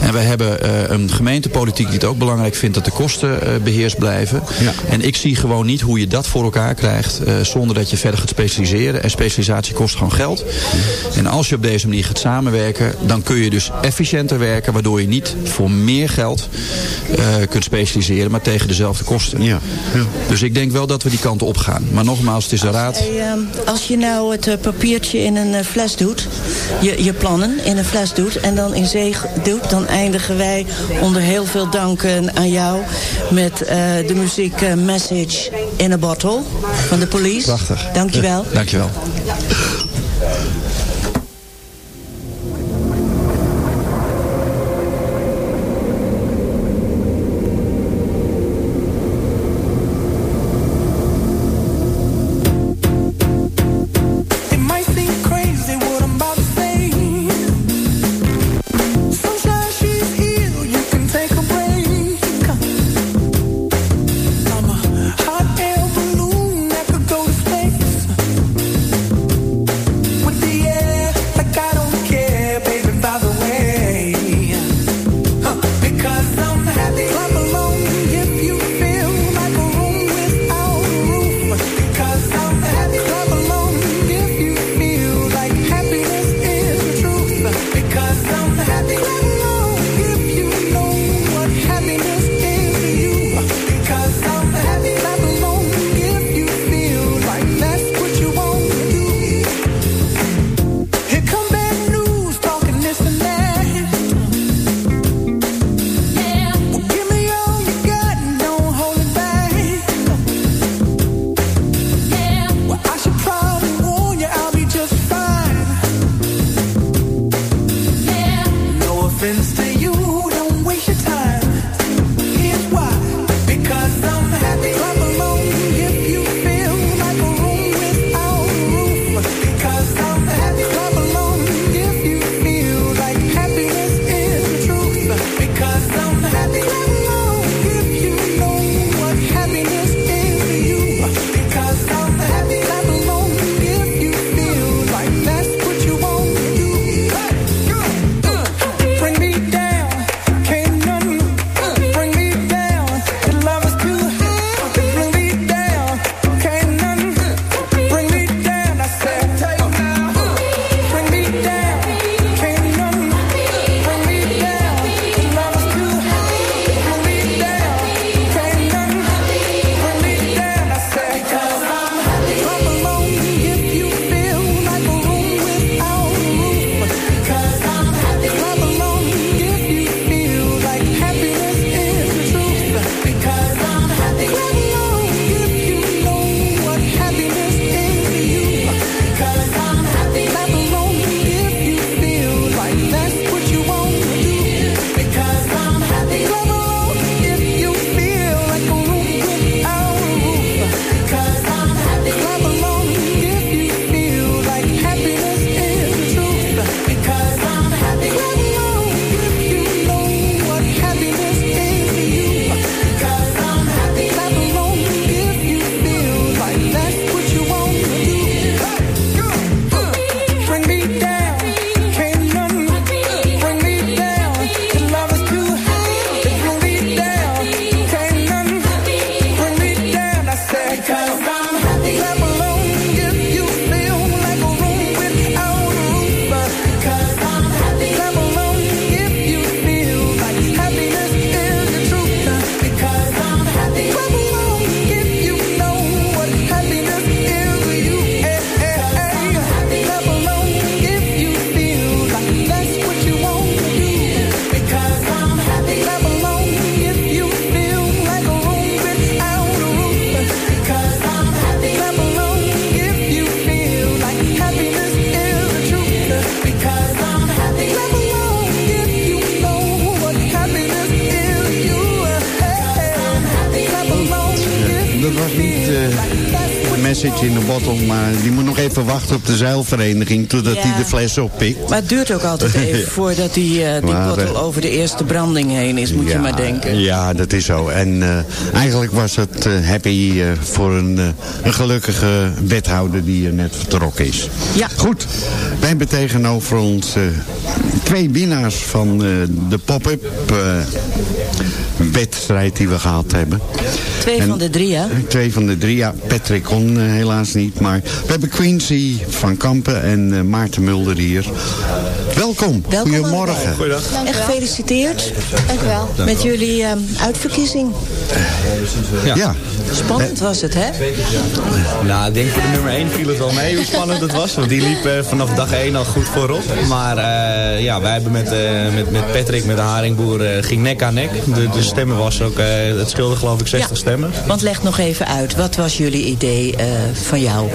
En wij hebben uh, een gemeentepolitiek die het ook belangrijk vindt dat de kosten uh, beheerst blijven. Ja. En ik zie gewoon niet hoe je dat voor elkaar krijgt uh, zonder dat je verder gaat specialiseren. En specialisatie kost gewoon geld. En als je op deze manier gaat samenwerken, dan kun je dus efficiënter werken... waardoor je niet voor meer geld kunt specialiseren, maar tegen dezelfde kosten. Ja. Ja. Dus ik denk wel dat we die kant op gaan. Maar nogmaals, het is de raad... Hey, als je nou het papiertje in een fles doet, je, je plannen in een fles doet en dan in zee doet, dan eindigen wij onder heel veel danken aan jou met uh, de muziek uh, Message in a Bottle van de police. Prachtig. Dankjewel. Ja, dankjewel. Een message in a bottle, maar die moet nog even wachten op de zeilvereniging totdat hij Ja. de fles oppikt. Maar het duurt ook altijd even voordat die, eh, die Maar, bottle eh, over de eerste branding heen is, moet je maar denken. Ja, dat is zo. En eh, eigenlijk was het happy voor een, een gelukkige wethouder die er net vertrokken is. Ja. Goed, wij hebben tegenover ons twee winnaars van de pop-up wedstrijd die we gehad hebben. Twee En- van de drie, hè? Twee van de drie, ja. Patrick kon eh, helaas niet. Maar we hebben Quincy van Kampen en eh, Maarten Mulder hier. Welkom. Welkom Goedemorgen. allebei. En gefeliciteerd Dank u wel. met jullie eh, uitverkiezing. Ja. Spannend was het, hè? Nou, ik denk voor de nummer 1 viel het wel mee hoe spannend het was. Want die liep eh, vanaf dag 1 al goed voorop. Maar eh, ja, wij hebben met, eh, met, met Patrick, met de haringboer, ging nek aan nek. De, de stemmen was ook, eh, het scheelde geloof ik 60 Ja. stemmen. Want leg nog even uit, wat was jullie idee eh, van jou?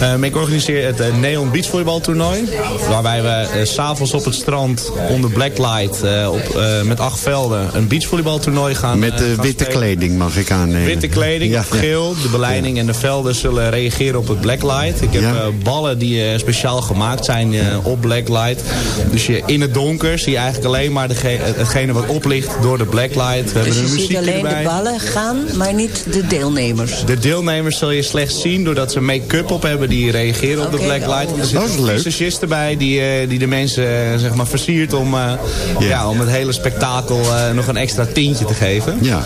Eh, ik organiseer het eh, Neon Beachvolleybaltoernooi. Waarbij we s s'avonds op het strand onder blacklight eh, op, eh, met acht velden een beachvolleybaltoernooi gaan Met de witte spelen. kleding mag ik aannemen. Witte kleding, Ja, of geel. De beleiding en de velden zullen reageren op het blacklight. Ik heb Ja. eh, ballen die eh, speciaal gemaakt zijn eh, op blacklight. Dus je in het donker zie je eigenlijk alleen maar dege- hetgene wat oplicht door de blacklight. We Dus je een ziet alleen erbij. de ballen gaan, maar niet de deelnemers. De deelnemers zul je slechts zien doordat ze make-up op hebben die reageren op de oh. Want er is zitten visagist erbij die, eh, die de mensen eh, zeg maar versiert om, eh, ja. om het hele spektakel eh, nog een extra tintje te geven. Ja.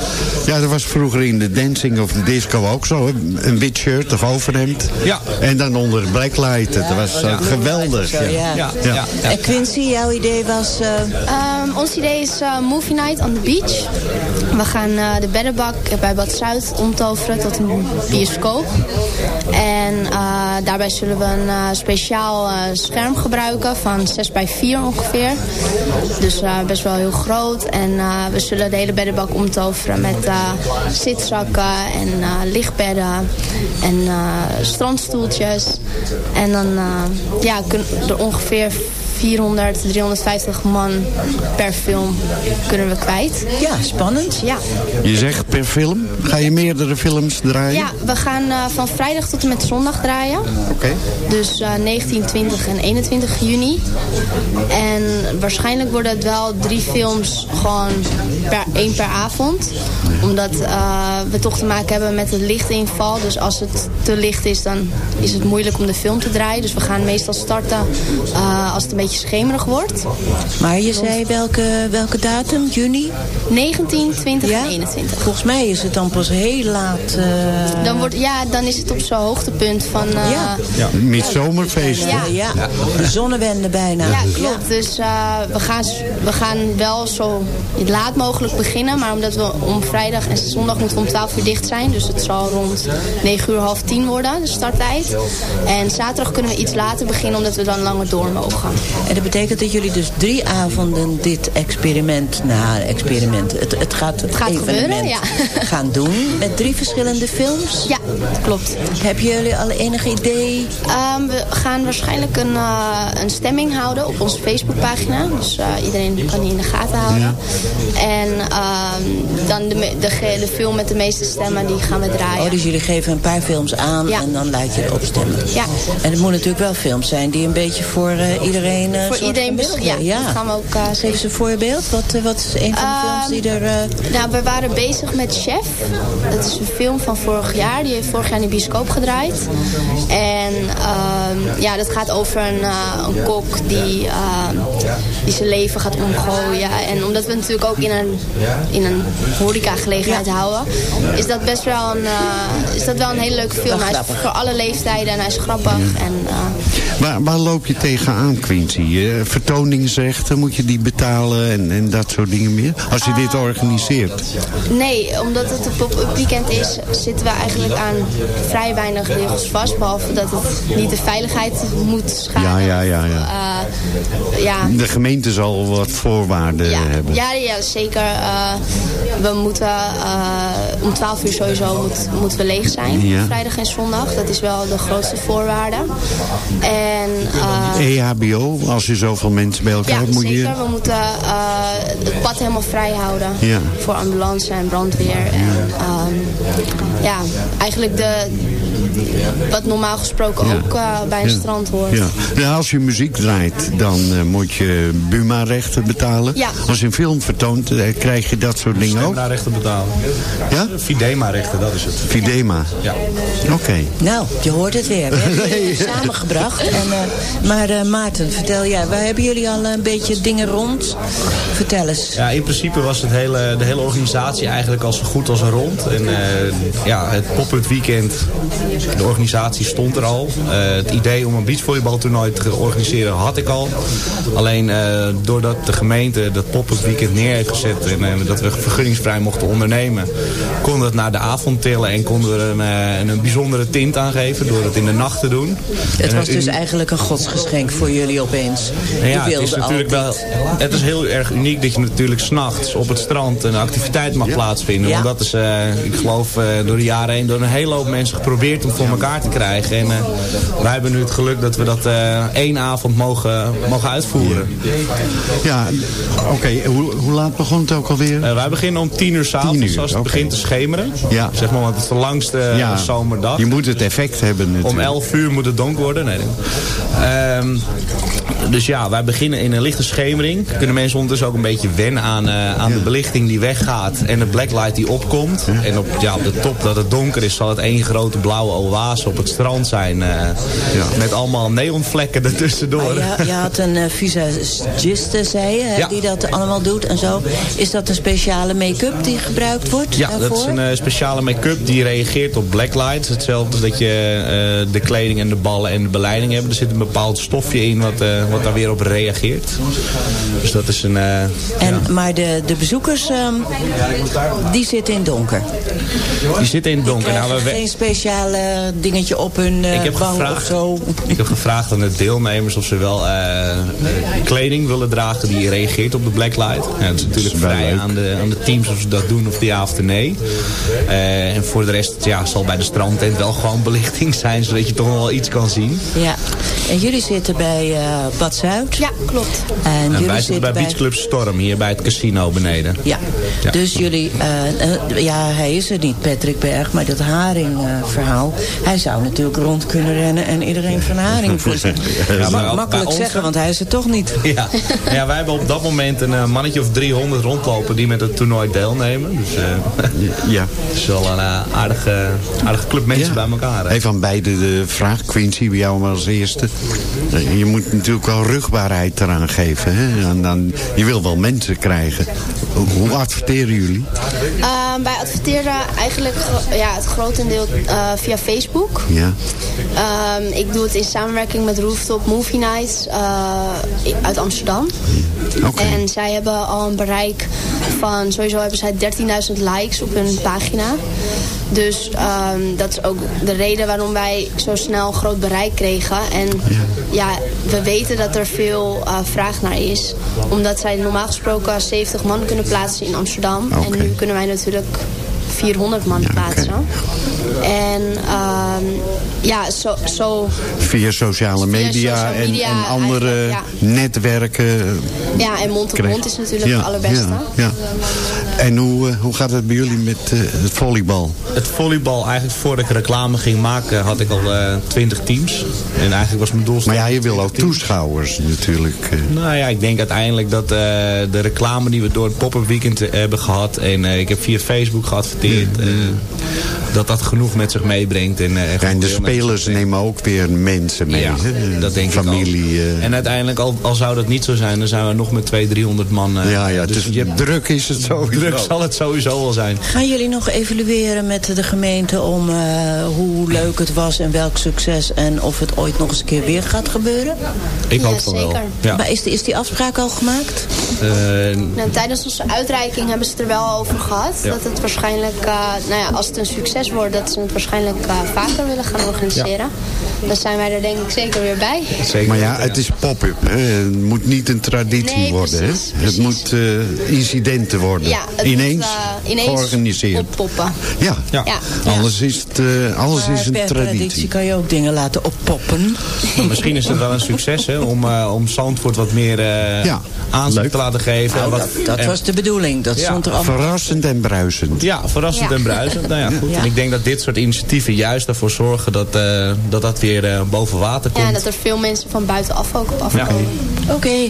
ja, dat was vroeger in de dancing of de disco ook zo. hè. Een wit shirt of overhemd. Ja. En dan onder de blacklight. Dat was geweldig. Zo, ja. Ja, ja. Ja. ja. En Quincy, jouw idee was... eh, Ehm, ons idee is Movie Night on the Beach. We gaan eh, de beddenbak bij Bad Zuid omtoveren tot een bioscoop. En eh, daarbij zullen we een eh, speciaal scherm gebruiken van 6 bij 4 ongeveer. Dus best wel heel groot. En we zullen de hele beddenbak omtoveren met zitzakken en lichtbedden en strandstoeltjes. En dan ja, kunnen er ongeveer 400, 350 man per film kunnen we kwijt. Ja, spannend. Ja. Je zegt per film. Ga je meerdere films draaien? Ja, we gaan eh, van vrijdag tot en met zondag draaien. Oké. Dus eh 19, 20 en 21 juni. En waarschijnlijk worden het wel drie films gewoon per, één per avond. Omdat eh, we toch te maken hebben met het lichtinval. Dus als het te licht is, dan is het moeilijk om de film te draaien. Dus we gaan meestal starten eh, als het een beetje schemerig wordt. Maar je zei welke, welke datum? Juni? 19, 20 en 21. Volgens mij is het dan pas heel laat. eh, Dan, wordt, ja, dan is het op zo'n hoogtepunt van... eh, Ja. Midzomerfeest. Ja. ja, de zonnewende bijna. Ja, klopt. Dus eh, we, gaan, we gaan wel zo laat mogelijk beginnen. Maar omdat we om vrijdag en zondag moeten we om 12 uur dicht zijn. Dus het zal rond 9 uur, half 10 worden, de starttijd. En zaterdag kunnen we iets later beginnen, omdat we dan langer door mogen. En dat betekent dat jullie dus drie avonden dit experiment, nou experiment, het, het gaat, het gaat evenement gebeuren, ja. gaan doen met drie verschillende films. Ja, klopt. Hebben jullie al enig idee? Ehm, we gaan waarschijnlijk een, eh, een stemming houden op onze Facebookpagina. Dus eh, iedereen kan die in de gaten houden. En ehm, dan de, de, de film met de meeste stemmen, die gaan we draaien. Oh, dus jullie geven een paar films aan Ja. en dan laat je erop stemmen. Ja. En het moet natuurlijk wel films zijn die een beetje voor eh, iedereen... Voor iedereen van bes- beeld- ja, dat gaan we ook, eh, Geef eens een voorbeeld. Wat, wat is een van de films die er... eh, Nou, we waren bezig met Chef. Dat is een film van vorig jaar. Die heeft vorig jaar in de bioscoop gedraaid. En ehm, ja, dat gaat over een, eh, een kok die, ehm, die zijn leven gaat omgooien. En omdat we natuurlijk ook in een, in een horecagelegenheid houden... is dat best wel een, eh, is dat wel een hele leuke film. Hij is voor alle leeftijden en hij is grappig. En, eh, Waar, waar loop je tegenaan, Quincy? Eh, vertoningsrechten, moet je die betalen en, en dat soort dingen meer? Als je dit organiseert. Nee, omdat het een pop-up weekend is, zitten we eigenlijk aan vrij weinig regels vast. Behalve dat het niet de veiligheid moet schaden. Ja, ja, ja. ja. Eh, ja. De gemeente zal wat voorwaarden Ja, hebben. ja, ja, zeker. Eh, we moeten eh, om 12 uur sowieso moet, moeten we leeg zijn. Ja. Vrijdag en zondag. Dat is wel de grootste voorwaarde. En eh, EHBO, als je zoveel mensen bij elkaar ja, moet je... zeker. We moeten eh, het pad helemaal vrij houden. Ja. Voor ambulance en brandweer. En, ehm, ja, eigenlijk de, wat normaal gesproken Ja. ook eh, bij een Ja. strand hoort. Ja. Nou, als je muziek draait, dan eh, moet je Buma-rechten betalen. Ja. Als je een film vertoont, eh, krijg je dat soort dingen ook. rechten betalen. Ja? Fidema-rechten, dat is het. Fidema. Ja. Oké. Nou, je hoort het weer. We hebben samengebracht. En, eh, maar eh, Maarten, vertel jij, waar hebben jullie al een beetje dingen rond? Vertel eens. Ja, in principe was het hele, de hele organisatie eigenlijk al zo goed als rond. En eh, ja, het pop-up weekend, de organisatie stond er al. Eh, het idee om een beachvolleybaltoernooi te organiseren had ik al. Alleen eh, doordat de gemeente dat pop-up weekend neer heeft gezet... en eh, dat we vergunningsvrij mochten ondernemen... konden we het naar de avond tillen en konden we er een, eh, een bijzondere tint aan geven... door het in de nacht te doen. Het was dus eigenlijk een godsgeschenk voor jullie opeens. nou ja, het is natuurlijk wel. Het is heel erg uniek dat je natuurlijk s'nachts op het strand een activiteit mag plaatsvinden. Ja. Want dat is, eh, ik geloof, eh, door de jaren heen door een hele hoop mensen geprobeerd om voor elkaar te krijgen. En eh, wij hebben nu het geluk dat we dat eh, één avond mogen, mogen uitvoeren. Ja, oké. Hoe, hoe laat begon het ook alweer? Eh, wij beginnen om tien uur s'avonds als het begint te schemeren. Ja. Zeg maar, want het is de langste ja, zomerdag. je moet het effect hebben natuurlijk. Om 11 uur moet het donker worden. Nee, nee. Ehm, dus ja, wij beginnen in een lichte schemering. Kunnen mensen ondertussen ook een beetje wennen aan, eh, aan de belichting die weggaat. En de blacklight die opkomt. En op, ja, op de top dat het donker is, zal het één grote blauwe oase op het strand zijn. eh, Met allemaal neonvlekken ertussendoor. Maar je, je had een uh, visagiste, zei je, hè, Ja. die dat allemaal doet en zo. Is dat een speciale make-up die gebruikt wordt Ja, daarvoor? dat is een eh, speciale make-up die reageert op blacklight. Hetzelfde als dat je eh, de kleding en de ballen en de beleiding hebt. Er zit een bepaald stofje in wat, eh, wat daar weer op reageert. Dus dat is een... eh, En, ja. Maar de, de bezoekers, ehm, die zitten in donker. Die zitten in het donker. Nou, we, Geen speciale dingetje op hun eh, ik, heb gevraagd, of zo. ik heb gevraagd aan de deelnemers of ze wel eh, kleding willen dragen die reageert op de blacklight. Ja, het is natuurlijk vrij aan de, aan de teams of ze dat doen of ja of nee. Eh, en voor de rest ja, zal bij de strandtent wel gewoon belichting zijn, zodat je toch wel iets kan zien. Ja, en jullie zitten bij, eh, Bad Zuid. Ja, klopt. En, En jullie wij zitten bij. Beach Club Storm, hier bij het casino beneden. Ja. Ja. dus jullie, eh, eh, ja hij is er niet, Patrick Berg, maar dat Haring-verhaal. hij zou natuurlijk rond kunnen rennen en iedereen van Haring voorzien. Ja, maar makkelijk ons- zeggen, want hij is er toch niet. Ja. ja, wij hebben op dat moment een eh, mannetje of 300 rondlopen die met het toernooi deelnemen. Dus eh, Ja. het is wel een aardige, aardige club mensen bij elkaar. hè. Even aan beide de vraag, Quincy, bij jou maar als eerste. Je moet natuurlijk wel rugbaarheid eraan geven. Hè? En dan, je wil wel mensen krijgen. Hoe- adverteren jullie? Ehm, wij adverteren eigenlijk ja, het grotendeel eh, via Facebook. Ja. Ehm, ik doe het in samenwerking met Rooftop Movie Nights eh, uit Amsterdam. En zij hebben al een bereik van, sowieso hebben zij 13.000 likes op hun pagina. Dus ehm, dat is ook de reden waarom wij zo snel groot bereik kregen. En ja, we weten dat er veel eh, vraag naar is. Omdat zij normaal gesproken 70 man kunnen plaatsen in Amsterdam. En nu kunnen wij natuurlijk 400 man plaatsen. En ehm, ja, zo, zo Via sociale Via media, social en- media en, andere netwerken. ja, en mond op mond is natuurlijk Ja, het allerbeste. Ja, ja. En hoe, eh, hoe gaat het bij jullie met eh, het volleybal? Het volleybal, eigenlijk voordat ik reclame ging maken, had ik al eh 20 teams. En eigenlijk was mijn doel... Maar ja, je wil ook toeschouwers natuurlijk. eh. Nou ja, ik denk uiteindelijk dat eh, de reclame die we door het pop-up weekend eh, hebben gehad... en eh, ik heb via Facebook geadverteerd... eh, dat dat genoeg met zich meebrengt. En, eh, en de spelers nemen ook weer mensen mee. Ja, hè? dat denk Familie. ik ook. eh. En uiteindelijk, al, al zou dat niet zo zijn... dan zijn we nog met 200, 300 man. eh, ja, ja, dus dus je hebt druk is het sowieso. druk zal het sowieso wel zijn. Gaan jullie nog evalueren met de gemeente om eh, hoe leuk het was en welk succes en of het ooit nog eens een keer weer gaat gebeuren? Ik Ja, hoop van wel. Ja. Maar is die, is die afspraak al gemaakt? Eh, Nou, tijdens onze uitreiking hebben ze het er wel over gehad. Ja. Dat het waarschijnlijk, eh, nou ja, als het een succes wordt, dat ze het waarschijnlijk eh, vaker willen gaan organiseren. Dan zijn wij er denk ik zeker weer bij. zeker. Maar ja, het is pop-up. hè. Het moet niet een traditie Nee, worden. precies, hè? Het moet eh, incidenten worden. Ja, het ineens, moet, eh, ineens georganiseerd. oppoppen. Ja. Ja. Ja. Alles is, het, eh, alles Maar is een per traditie. kan je ook dingen laten oppoppen. Maar misschien is het wel een succes hè, om, eh, om Zandvoort wat meer eh leuk. te laten geven. Nou, Wat- dat dat en- was de bedoeling. Dat Ja, stond er allemaal. Verrassend en bruisend. Ja, verrassend Ja. en bruisend. Nou ja, goed. Ja. En ik denk dat dit soort initiatieven juist ervoor zorgen dat eh, dat, dat weer eh, boven water komt. Ja, en dat er veel mensen van buitenaf ook op afkomen. Oké,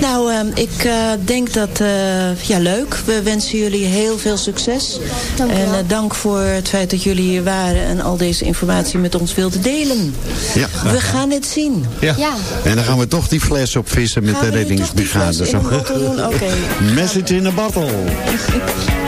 nou ehm, ik eh, denk dat, eh, ja leuk. We wensen jullie heel veel succes. Dank u en wel. eh, dank voor het feit dat jullie hier waren en al deze informatie met ons wilden delen. Ja. We gaan het zien. Ja. Ja. En dan gaan we toch die fles op vissen met Gaan de reddingsbrigade. Oké. Message in a bottle.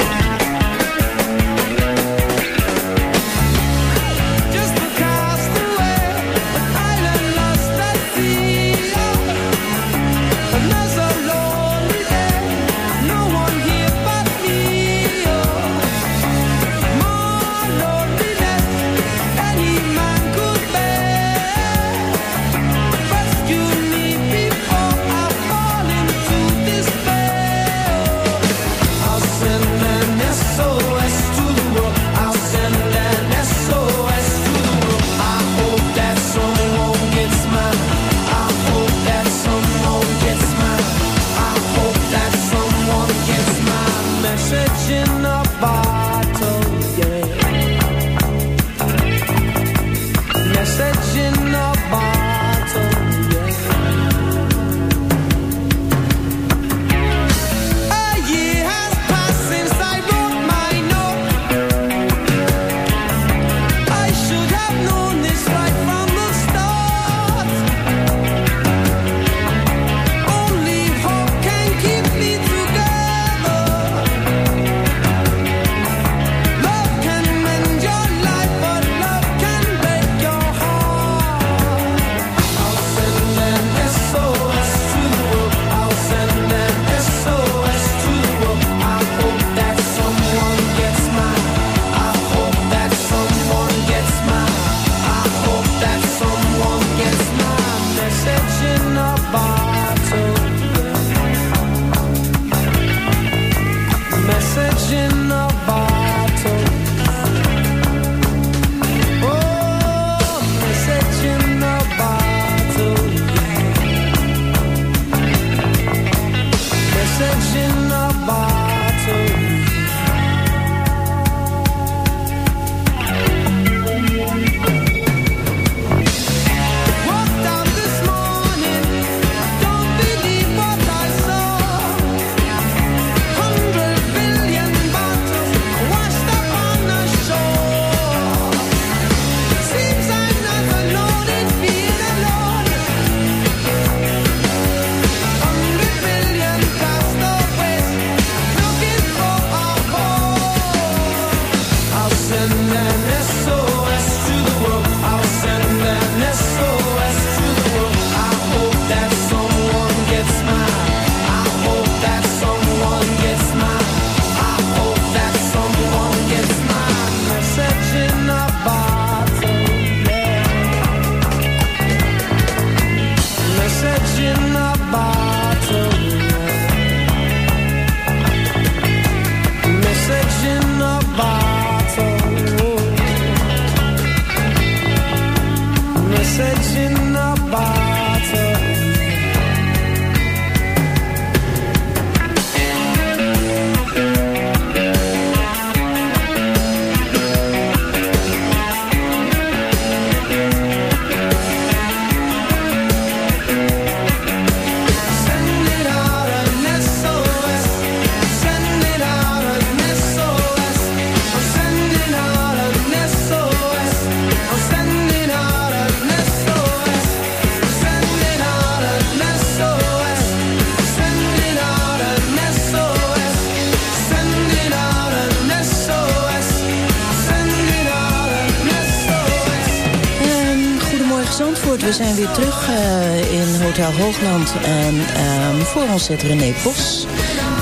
En ehm, voor ons zit René Bos.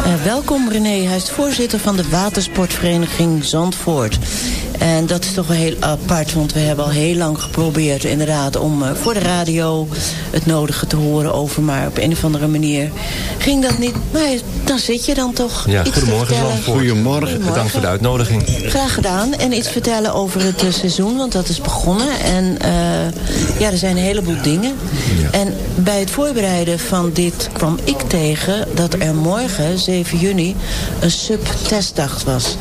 Eh, welkom René, hij is voorzitter van de watersportvereniging Zandvoort. En dat is toch wel heel apart, want we hebben al heel lang geprobeerd inderdaad om eh, voor de radio het nodige te horen over. Maar op een of andere manier ging dat niet. Maar dan zit je dan toch Ja, iets te goedemorgen vertellen. Zandvoort. Goedemorgen. Bedankt voor de uitnodiging. Graag gedaan. En iets vertellen over het eh, seizoen, want dat is begonnen. En eh, ja, er zijn een heleboel dingen. En bij het voorbereiden van dit kwam ik tegen dat er morgen, 7 juni, een sub-testdag was.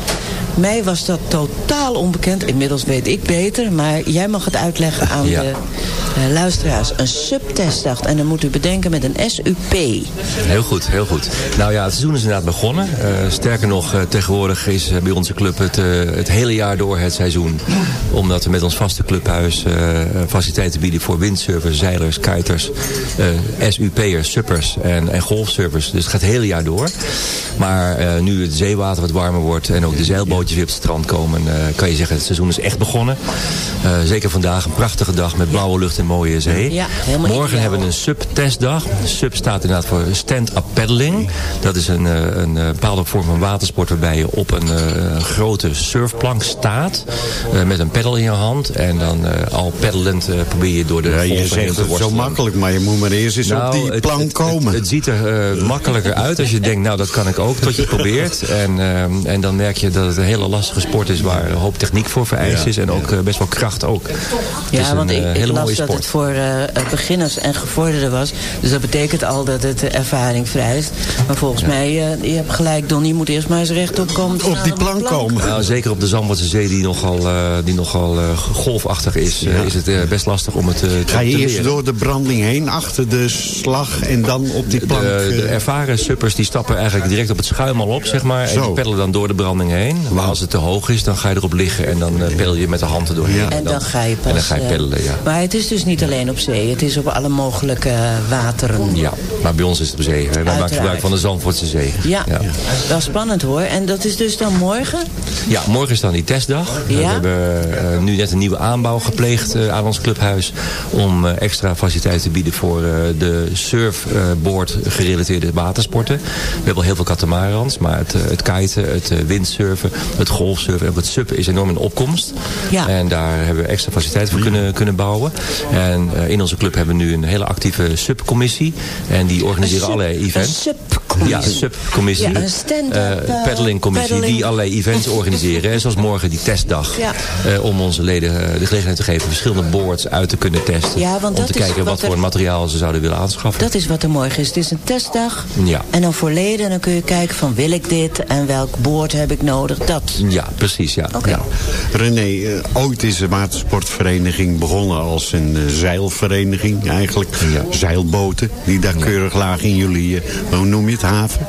Mij was dat totaal onbekend. Inmiddels weet ik beter, maar jij mag het uitleggen aan Ja. de eh, luisteraars. Een sub-testdag. En dan moet u bedenken met een SUP. Heel goed, heel goed. Nou ja, het seizoen is inderdaad begonnen. Eh, sterker nog, eh, tegenwoordig is bij onze club het, het hele jaar door het seizoen. Omdat we met ons vaste clubhuis faciliteiten bieden voor windsurfers, zeilers, kiters, eh, SUP'ers, suppers en, en golfsurfers. Dus het gaat het hele jaar door. Maar nu het zeewater wat warmer wordt en ook de zeilbootjes weer op het strand komen, eh, kan je zeggen het seizoen is echt begonnen. Eh, zeker vandaag een prachtige dag met blauwe lucht en mooie zee. Ja, helemaal Morgen ideaal. hebben we een sub-testdag. Sub staat inderdaad voor stand-up paddling. Dat is een, eh, een eh, bepaalde vorm van watersport waarbij je op een eh, grote surfplank staat. eh, met een peddel in je hand. En dan eh, al peddelend eh, probeer je door de Ja, je zegt te het zo makkelijk, maar je moet maar eerst eens op Nou, die het- plank het- komen. Het, het ziet er eh, makkelijker uit als je denkt, nou dat kan ik ook, tot je het probeert. En, eh, en dan merk je dat het een hele lastige sport is waar een hoop techniek voor vereist is. En ook eh, best wel kracht ook. Het is Ja, een want ik, eh, ik hele las mooie dat sport. het voor eh, beginners en gevorderden was. Dus dat betekent al dat het ervaring vereist. Maar volgens mij, eh, je hebt gelijk Don, je moet eerst maar eens rechtop komen. Op die plank komen. Nou, zeker op de Zandvoortse Zee, die nogal, eh, die nogal eh, golfachtig is, eh, is het best lastig om het te, Ga je eerst leren. door de branding heen, achter de slag en dan op die plank? De, de ervaren suppers die stappen eigenlijk direct op het schuim al op, zeg maar. En die peddelen dan door de branding heen. Maar als het te hoog is, dan ga je erop liggen en dan eh, peddel je met de hand doorheen. En dan ga je pas... En dan ga je eh, peddelen, ja. Maar het is dus niet alleen op zee. Het is op alle mogelijke wateren. Ja, maar bij ons is het op zee. Wij maken gebruik van de Zandvoortse Zee. Ja, wel spannend hoor. En dat is dus dan morgen? Ja, morgen is dan die testdag. Ja? We hebben eh, nu net een nieuwe aanbouw gepleegd eh, aan ons clubhuis. Om eh, extra faciliteiten te bieden voor eh, de surfboard gerelateerde watersporten. We hebben al heel veel katamarans. Maar het, eh, het kiten, het eh, windsurfen, het golfsurfen en het suppen is enorm in opkomst. Ja. En daar hebben we extra faciliteiten voor kunnen, kunnen bouwen. En eh, in onze club hebben we nu een hele actieve subcommissie. En die organiseren sub- allerlei events. Subcommissie. Ja, een subcommissie. Ja, een stand-up, Eh, eh, paddling commissie paddling. die allerlei events organiseren. En zoals morgen die testdag. Ja. Eh, om onze leden de gelegenheid te geven verschillende boards uit te kunnen testen. Ja, want om te kijken wat wat voor er- materiaal ze zouden willen aanschaffen. Dat is wat er morgen is. Het is een testdag. Ja. En dan voor leden dan kun je kijken van wil ik dit en welk boord heb ik nodig. Dat. Ja, precies. Ja. Oké. ja. René, ooit is de watersportvereniging begonnen als een zeilvereniging eigenlijk. Ja. Zeilboten die daar keurig lagen in jullie, eh, hoe noem je het, haven?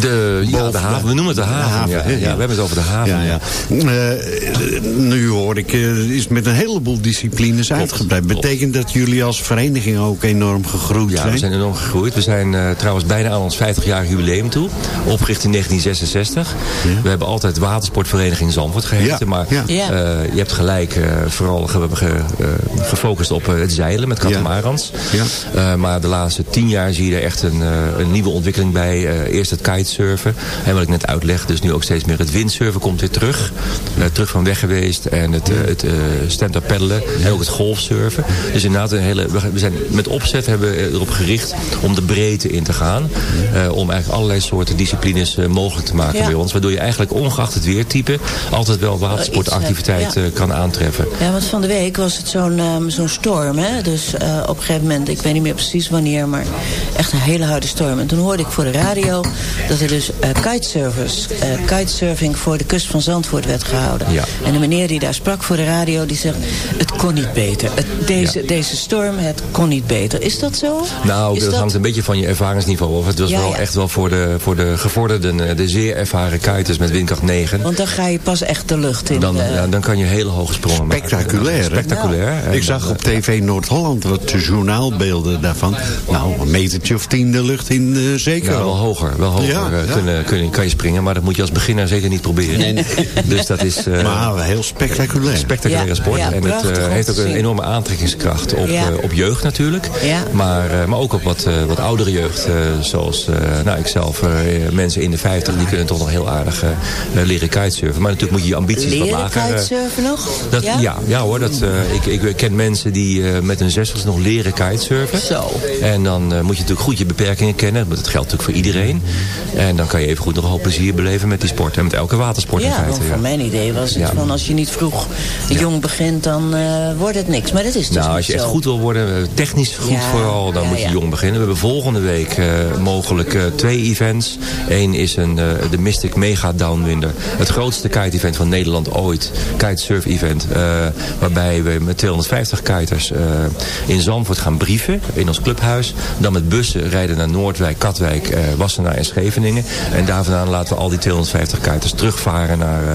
De, ja, de haven. We noemen het de haven. ja. Ja, we hebben het over de haven. Ja, ja. Eh, nu hoor ik, eh, is met een heleboel disciplines uitgebreid. klopt. Betekent dat jullie als vereniging ook enorm gegroeid Ja, zijn? we zijn enorm gegroeid. We zijn eh, trouwens bijna aan ons 50-jarig jubileum toe. Opgericht in 1966. We hebben altijd watersportvereniging Zandvoort geheten. Ja, Maar ja. Ja. eh, je hebt gelijk eh, vooral ge, ge- gefocust op het zeilen met catamarans. Ja. Eh, maar de laatste tien jaar zie je er echt een, een nieuwe ontwikkeling bij. Eh, eerst het kitesurfen. En wat ik net uitleg, dus nu ook steeds meer het windsurfen komt weer terug. Eh, terug van weg geweest. En het, eh, het stand-up paddelen. En ook het golfsurfen. Dus inderdaad, een hele, we zijn met opzet hebben we erop gericht om de breedte in te gaan. Om eigenlijk allerlei soorten disciplines mogelijk te maken Ja. bij ons. Waardoor je eigenlijk ongeacht het weertype altijd wel watersportactiviteit ja. kan aantreffen. Ja, want van de week was het zo'n ehm, zo'n storm. Hè? Dus op een gegeven moment, ik weet niet meer precies wanneer... maar echt een hele harde storm. En toen hoorde ik voor de radio dat er dus eh kitesurfers... eh, kitesurfing voor de kust van Zandvoort werd gehouden. Ja. En de meneer die daar sprak voor de radio, die zegt... het kon niet beter. Het, deze, Ja. deze storm, het kon niet beter. Is dat zo? Nou, dat, hangt een beetje van je ervaringsniveau af. Het was Ja, wel ja. echt wel voor de, voor de gevorderden, eh, de zeer ervaren kuiters met windkracht 9. Want dan ga je pas echt de lucht in. Dan, ja, dan kan je hele hoge sprongen maken. Spectaculair? Spectaculair. Ik zag op tv Noord-Holland wat journaalbeelden daarvan. Nou, een metertje of tien de lucht in, eh, zeker Ja, wel hoger. Wel hoger Ja, eh, ja. Kunnen, kunnen, kan je springen, maar dat moet je als beginner zeker niet proberen. Dus dat is... eh, Maar heel spectaculair. spectaculaire Ja, sport. ja, en het eh, heeft ook een enorme aantrekkingskracht op, Ja. eh, op jeugd natuurlijk. Ja. Maar, eh, maar ook op wat, eh, wat oudere jeugd. eh, zoals uh, nou, ikzelf, eh, mensen in de 50, die kunnen toch nog heel aardig leren kitesurfen. Maar natuurlijk moet je je ambities wat Leren lager... eh, kitesurfen nog? dat, ja? Ja, hoor, dat, eh, ik, ik ken mensen die eh, met hun zestigste nog leren kitesurfen. Zo. En dan eh, moet je natuurlijk goed je beperkingen kennen. Maar dat geldt natuurlijk voor iedereen. En dan kan je even goed nog een hoop plezier beleven met die sport. En met elke watersport in Ja, feite. want voor mijn idee was het Ja. van als je niet vroeg jong begint, dan eh, wordt het niks. Maar dat is dus Nou, als je echt zo. goed wil worden, eh, technisch goed Ja, vooral, dan ja, moet je ja. jong beginnen. We hebben volgende week eh, mogelijk twee events. Eén is een, de Mystic Mega Downwinder. Het grootste kite-event van Nederland ooit. Kitesurf-event. waarbij we met 250 kiters in Zandvoort gaan brieven. In ons clubhuis. Dan met bussen rijden naar Noordwijk, Katwijk, eh, Wassenaar en Scheveningen. En daar vandaan laten we al die 250 kiters terugvaren naar, eh,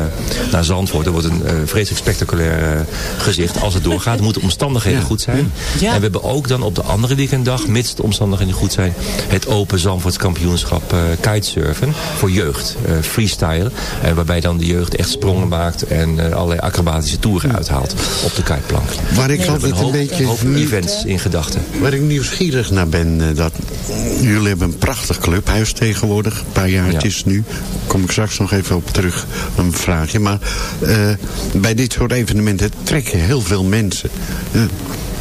naar Zandvoort. Dat wordt een eh, vreselijk spectaculair gezicht als het doorgaat. Moeten omstandigheden goed zijn. Ja. En we hebben ook dan op de andere weekenddag, mits de omstandigheden goed zijn, het Open Zandvoorts kampioenschap kitesurfen voor jeugd. freestyle. Waarbij dan de jeugd echt sprongen maakt en allerlei acrobatische toeren uithaalt op de kiteplank. Waar ik altijd een hoop, beetje... hoop events in gedachten. Waar ik nieuwsgierig naar ben, dat jullie hebben een prachtig clubhuis tegenwoordig. Een paar jaartjes nu. Kom ik straks nog even op terug, een vraagje. Maar eh, bij dit soort evenementen trekken heel veel mensen. Eh,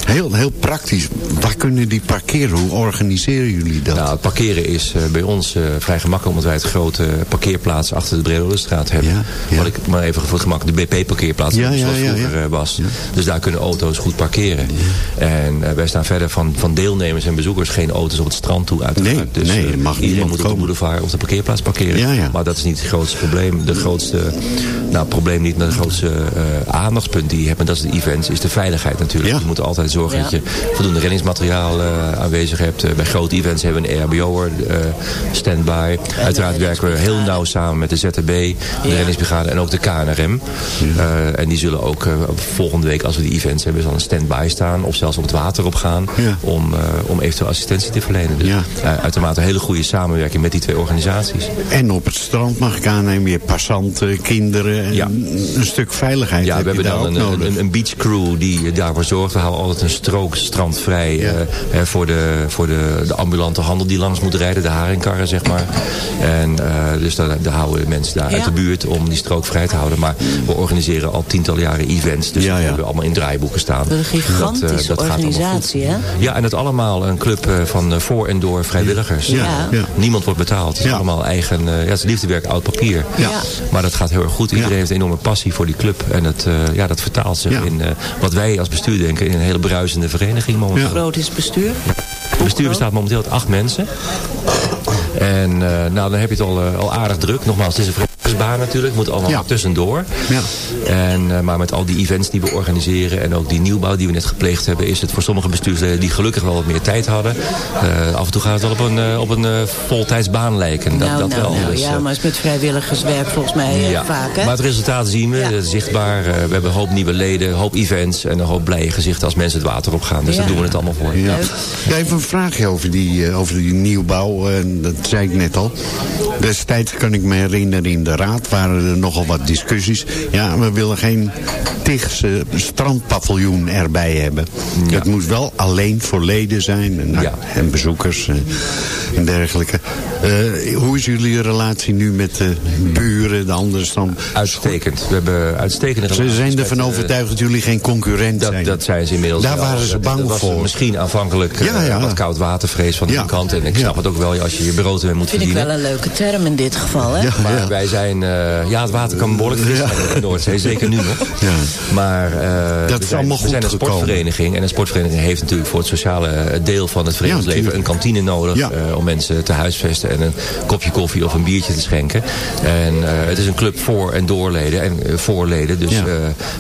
heel, heel praktisch. Waar kunnen die parkeren? Hoe organiseren jullie dat? Nou, het parkeren is eh, bij ons eh, vrij gemakkelijk... omdat wij het grote parkeerplaats achter de Bredestraat hebben. Ja, ja. Wat ik maar even voor het gemak de BP-parkeerplaats Ja, zoals ja, ja, vroeger eh, was. Dus daar kunnen auto's goed parkeren. En wij staan verder van, van deelnemers en bezoekers... geen auto's op het strand toe uiteraard. Nee, dus nee, mag iedereen moet op de boulevard of de parkeerplaats parkeren. Ja, ja. Maar dat is niet het grootste probleem. De grootste, nou probleem niet, maar de grootste aandachtspunt die je hebt... en dat is de events, is de veiligheid natuurlijk. Ja. Je moet altijd zorgen Ja. dat je voldoende reddingsmateriaal eh, aanwezig hebt. Eh, bij grote events hebben we een RBO'er, eh stand-by. Uiteraard werken we heel nauw samen met de ZTB, de reddingsbrigade en ook de KNRM. Eh, en die zullen ook eh, volgende week, als we die events hebben, zal een stand-by staan. Of zelfs op het water op gaan Ja. om, eh, om eventueel assistentie te verlenen. Dus Ja. eh, uitermate een hele goede samenwerking met die twee organisaties. En op het strand mag ik aannemen, je passanten, kinderen. En Ja. Een stuk veiligheid Ja, heb we hebben daar dan ook een, nodig. een, een beach crew die daarvoor zorgt. We houden altijd een strook strandvrij Ja. eh, hè, voor, de, voor de, de ambulante handel die langs moet rijden. De haringkarren, zeg maar. En eh, dus daar, daar houden we mensen daar Ja. uit de buurt om die strook vrij te houden. Maar we organiseren al tientallen jaren events. Dus Ja, dat ja. hebben we allemaal in draaiboeken staan. Een gigantische Dat, eh, dat gaat allemaal goed. organisatie, hè? Ja, en het allemaal een club eh, van eh, voor en door vrijwilligers. Ja, ja. Niemand wordt betaald. Het is Ja. allemaal eigen, eh, ja, het is liefdewerk, oud papier. Ja. Maar dat gaat heel erg goed. Iedereen Ja. heeft een enorme passie voor die club. En dat, eh, ja, dat vertaalt zich Ja. in eh, wat wij als bestuur denken in een hele bruisende vereniging momenteel. Groot is het bestuur. Het bestuur bestaat momenteel uit acht mensen. En eh, nou, dan heb je het al, eh, al aardig druk. Nogmaals, het is een vrijwilligersbaan natuurlijk. Het moet allemaal Ja. tussendoor. Ja. En, eh, maar met al die events die we organiseren en ook die nieuwbouw die we net gepleegd hebben... is het voor sommige bestuursleden die gelukkig wel wat meer tijd hadden... eh, af en toe gaat het wel op een, eh, op een eh, voltijdsbaan lijken. Dat, nou, dat nou, wel. nou, Dus, ja, maar het is met vrijwilligerswerk volgens mij eh, ja. vaak, hè? Maar het resultaat zien we, zichtbaar. We hebben een hoop nieuwe leden, een hoop events en een hoop blije gezichten als mensen het water op gaan. Dus Ja. daar doen we het allemaal voor. Ja. Even een vraagje over die, over die nieuwbouw. dat zei ik net al. Destijds kan ik me herinneren in de raad waren er nogal wat discussies. Ja, we willen geen Tigse strandpaviljoen erbij hebben. Ja. Het moet wel alleen voor leden zijn en, nou, Ja. en bezoekers eh, en dergelijke. Eh, hoe is jullie relatie nu met de buren, de andere strand? Uitstekend. We hebben uitstekende Ze relaties zijn ervan eh, overtuigd dat jullie geen concurrent Dat, zijn. dat zijn ze inmiddels Daar waren ze bang dat was voor. Misschien aanvankelijk Ja, ja. wat koud watervrees van Ja. die kant. En ik snap Ja. het ook wel als je je brood ermee moet Vind ik verdienen. wel een leuke term in dit geval, hè? Ja. Maar wij zijn, eh, ja het water kan behoorlijk fris zijn in de Noordzee, zeker nu nog. Ja. Maar eh, Dat we is zijn, we een gekomen. sportvereniging. En een sportvereniging heeft natuurlijk voor het sociale eh, deel van het verenigingsleven tuurlijk. een kantine nodig. Ja. eh, om mensen te huisvesten en een kopje koffie of een biertje te schenken. En eh, het is een club voor en doorleden en eh, voor leden. Dus eh,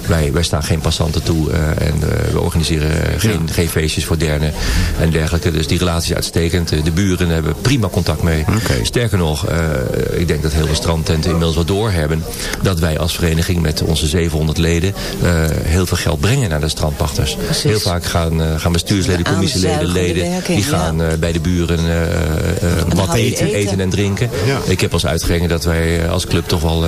wij, wij staan geen passanten toe. eh, en eh, we organiseren eh, geen, feestjes voor derden en dergelijke. Dus die relatie is uitstekend. Eh, De buren hebben prima contact mee. Sterker nog, eh, ik denk dat heel veel strandtenten inmiddels wel doorhebben dat wij als vereniging met onze 700 leden eh, heel veel geld brengen naar de strandpachters. Heel vaak gaan, eh, gaan bestuursleden, De commissieleden, leden, die gaan eh, bij de buren eh, eh, wat eten, en drinken. Ik heb als uitgerekend dat wij als club toch wel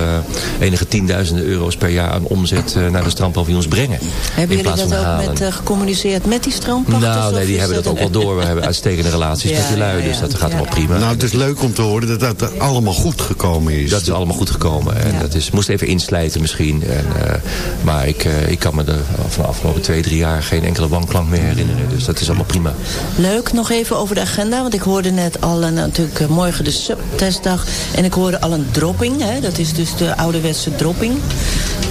enige tienduizenden euro's per jaar aan omzet eh, naar de strandpaviljoens brengen. Hebben in jullie plaats dat van ook halen. met, gecommuniceerd met die strandpachters? Nou, nee, die hebben dat ook wel door. We hebben uitstekende relaties Ja, met die lui, ja, ja. dus dat gaat wel prima. Nou, het is leuk om te horen dat dat er allemaal goed gekomen is. Dat is allemaal goed gekomen. En dat is, moest even inslijten misschien. En, eh, maar ik, eh, ik kan me de, van de afgelopen twee, drie jaar geen enkele wanklank meer herinneren. Dus dat is allemaal prima. Leuk, nog even over de agenda. Want ik hoorde net al eh, natuurlijk eh, morgen de subtestdag. En ik hoorde al een dropping. Hè, dat is dus de ouderwetse dropping.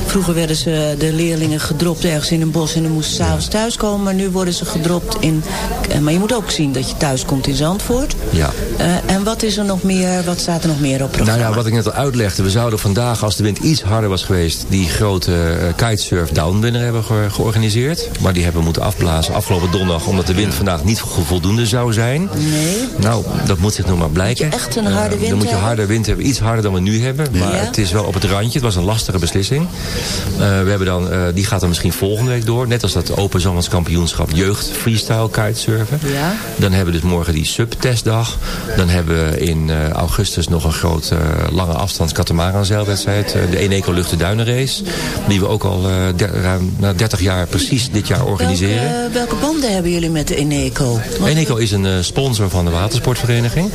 Vroeger werden ze, de leerlingen gedropt ergens in een bos... en dan moesten ze s'avonds thuiskomen. Maar nu worden ze gedropt in... eh, Maar je moet ook zien dat je thuis komt in Zandvoort. Ja. Eh, en wat is er nog meer? Wat staat er nog meer op programma? Nou ja, wat ik net al uitlegde. We zouden vandaag, als de wind iets harder was geweest... die grote eh, kitesurf downwinner hebben ge- georganiseerd. Maar die hebben we moeten afblazen afgelopen donderdag... omdat de wind vandaag niet vo- voldoende zou zijn. Nee. Nou, dat moet zich nog maar blijken. Moet je echt een harde Eh, wind Dan moet je harde wind hebben. Iets harder dan we nu hebben. Maar Ja. het is wel op het randje. Het was een lastige beslissing. Eh, we hebben dan, eh, die gaat dan misschien volgende week door. Net als dat Open Zandvoorts kampioenschap jeugd freestyle kitesurfen. Ja. Dan hebben we dus morgen die subtestdag. Dan hebben we in eh, augustus nog een grote lange afstands katamaran zeilwedstrijd. eh, de Eneco Lucht de Duinen race. Die we ook al eh, der- ruim na 30 jaar precies dit jaar organiseren. Welke, welke banden hebben jullie met de Eneco? Want- Eneco is een eh, sponsor van de watersportvereniging.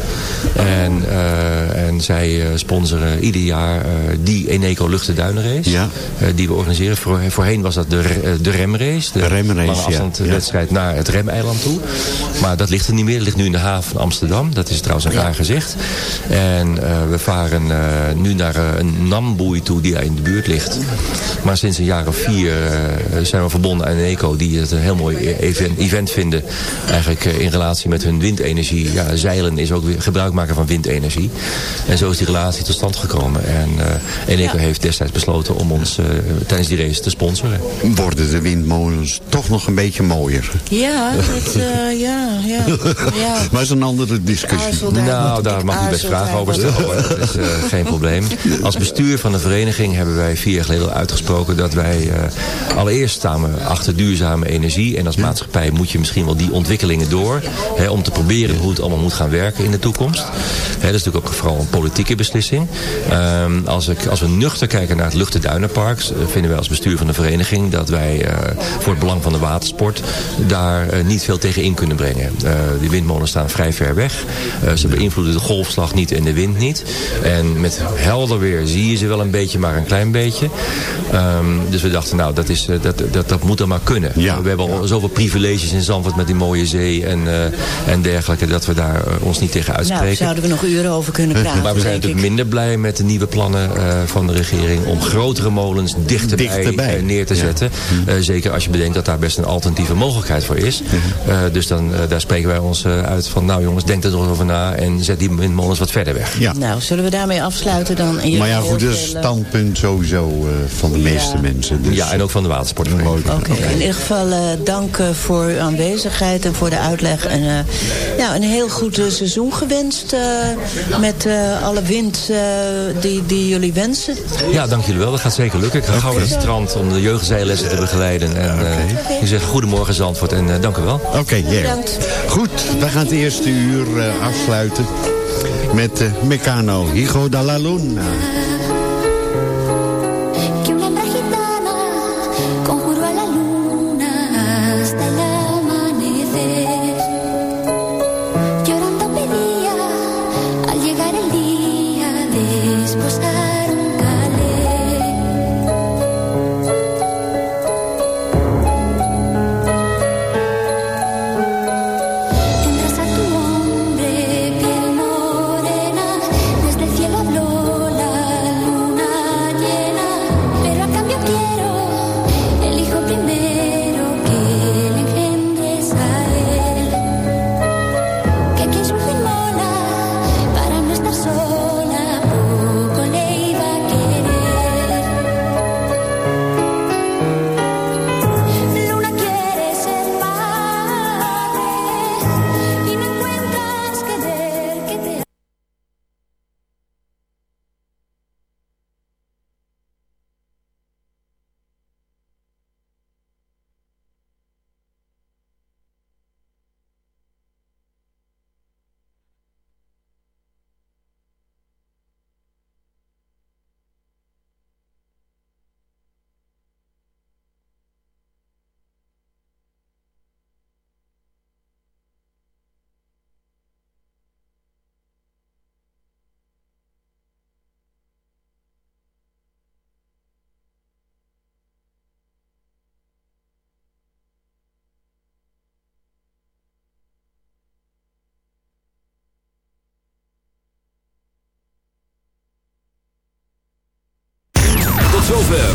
En, eh, en zij eh, sponsoren ieder jaar eh, die Eneco Lucht Duinen race. Ja. Eh, die we organiseren. Voor, voorheen was dat de, eh, de remrace. De, De remrace, lange ja. afstandwedstrijd naar het remeiland toe. Maar dat ligt er niet meer. Dat ligt nu in de haven van Amsterdam. Dat is trouwens een raar gezicht. En eh, we varen eh, nu naar een Namboei toe die daar in de buurt ligt. Maar sinds een jaar of vier zijn we verbonden aan Eneco. Die het een heel mooi event, event vinden. Eigenlijk in relatie met hun windenergie. Ja, zeilen is ook weer gebruik maken van windenergie. En zo is die relatie tot stand gekomen. En eh Eneco heeft destijds besloten om ons tijdens die race te sponsoren. Worden de windmolens toch nog een beetje mooier? Ja, dat, eh, ja, ja, ja. Maar is een andere discussie. Daar, Nou, daar mag u best vragen over stellen. Dat is eh, geen probleem. Als bestuur van de vereniging hebben wij vier jaar geleden al uitgesproken... dat wij eh, allereerst staan we achter duurzame energie. En als maatschappij moet je misschien wel die ontwikkelingen door... Hè, om te proberen hoe het allemaal moet gaan werken in de toekomst. Hè, dat is natuurlijk ook vooral een politieke beslissing. Ehm, als, ik, als we nuchter kijken naar het Luchtenduinenpark... eh, vinden wij als bestuur van de vereniging... dat wij eh, voor het belang van de watersport... daar eh, niet veel tegen in kunnen brengen. Eh, die windmolens staan vrij ver weg. Eh, ze beïnvloeden de golfslag niet en de wind niet. En met helder weer zie je ze wel een beetje, maar een klein beetje. Ehm, dus we dachten, nou, dat, is, dat, dat, dat moet dan maar kunnen. Ja. We hebben al zoveel privileges in Zandvoort met die mooie zee en, eh, en dergelijke... dat we daar ons niet tegen Nou, uitspreken. zouden we nog uren over kunnen praten, Maar we zijn natuurlijk minder blij met de nieuwe plannen eh, van de regering... om grotere molens dichterbij, Dichterbij. eh, neer te Ja. zetten. Eh, zeker als je bedenkt dat daar best een alternatieve mogelijkheid voor is. Eh, dus dan, daar spreken wij ons uit van... nou jongens, denk er nog over na en zet die windmolens wat verder weg. Ja. Nou, zullen we daarmee afsluiten dan? Maar ja, goed, dat is het standpunt sowieso eh, van de meeste mensen. Dus, Ja, en ook van de watersportvereniging. Oké, in ieder geval eh, dank eh, voor uw aanwezigheid en voor de uitleg. En eh, ja, een heel goed seizoen gewenst eh, met eh, alle wind eh, die, die jullie wensen. Ja, dank jullie wel. Dat gaat zeker lukken. Ik ga gauw naar het strand om de jeugdzijlessen te begeleiden. En eh, ik zeg goedemorgen Zandvoort en eh, dank u wel. Oké, ja. Bedankt. Goed, we gaan het eerste uur eh, afsluiten met Meccano, Hijo da la Luna.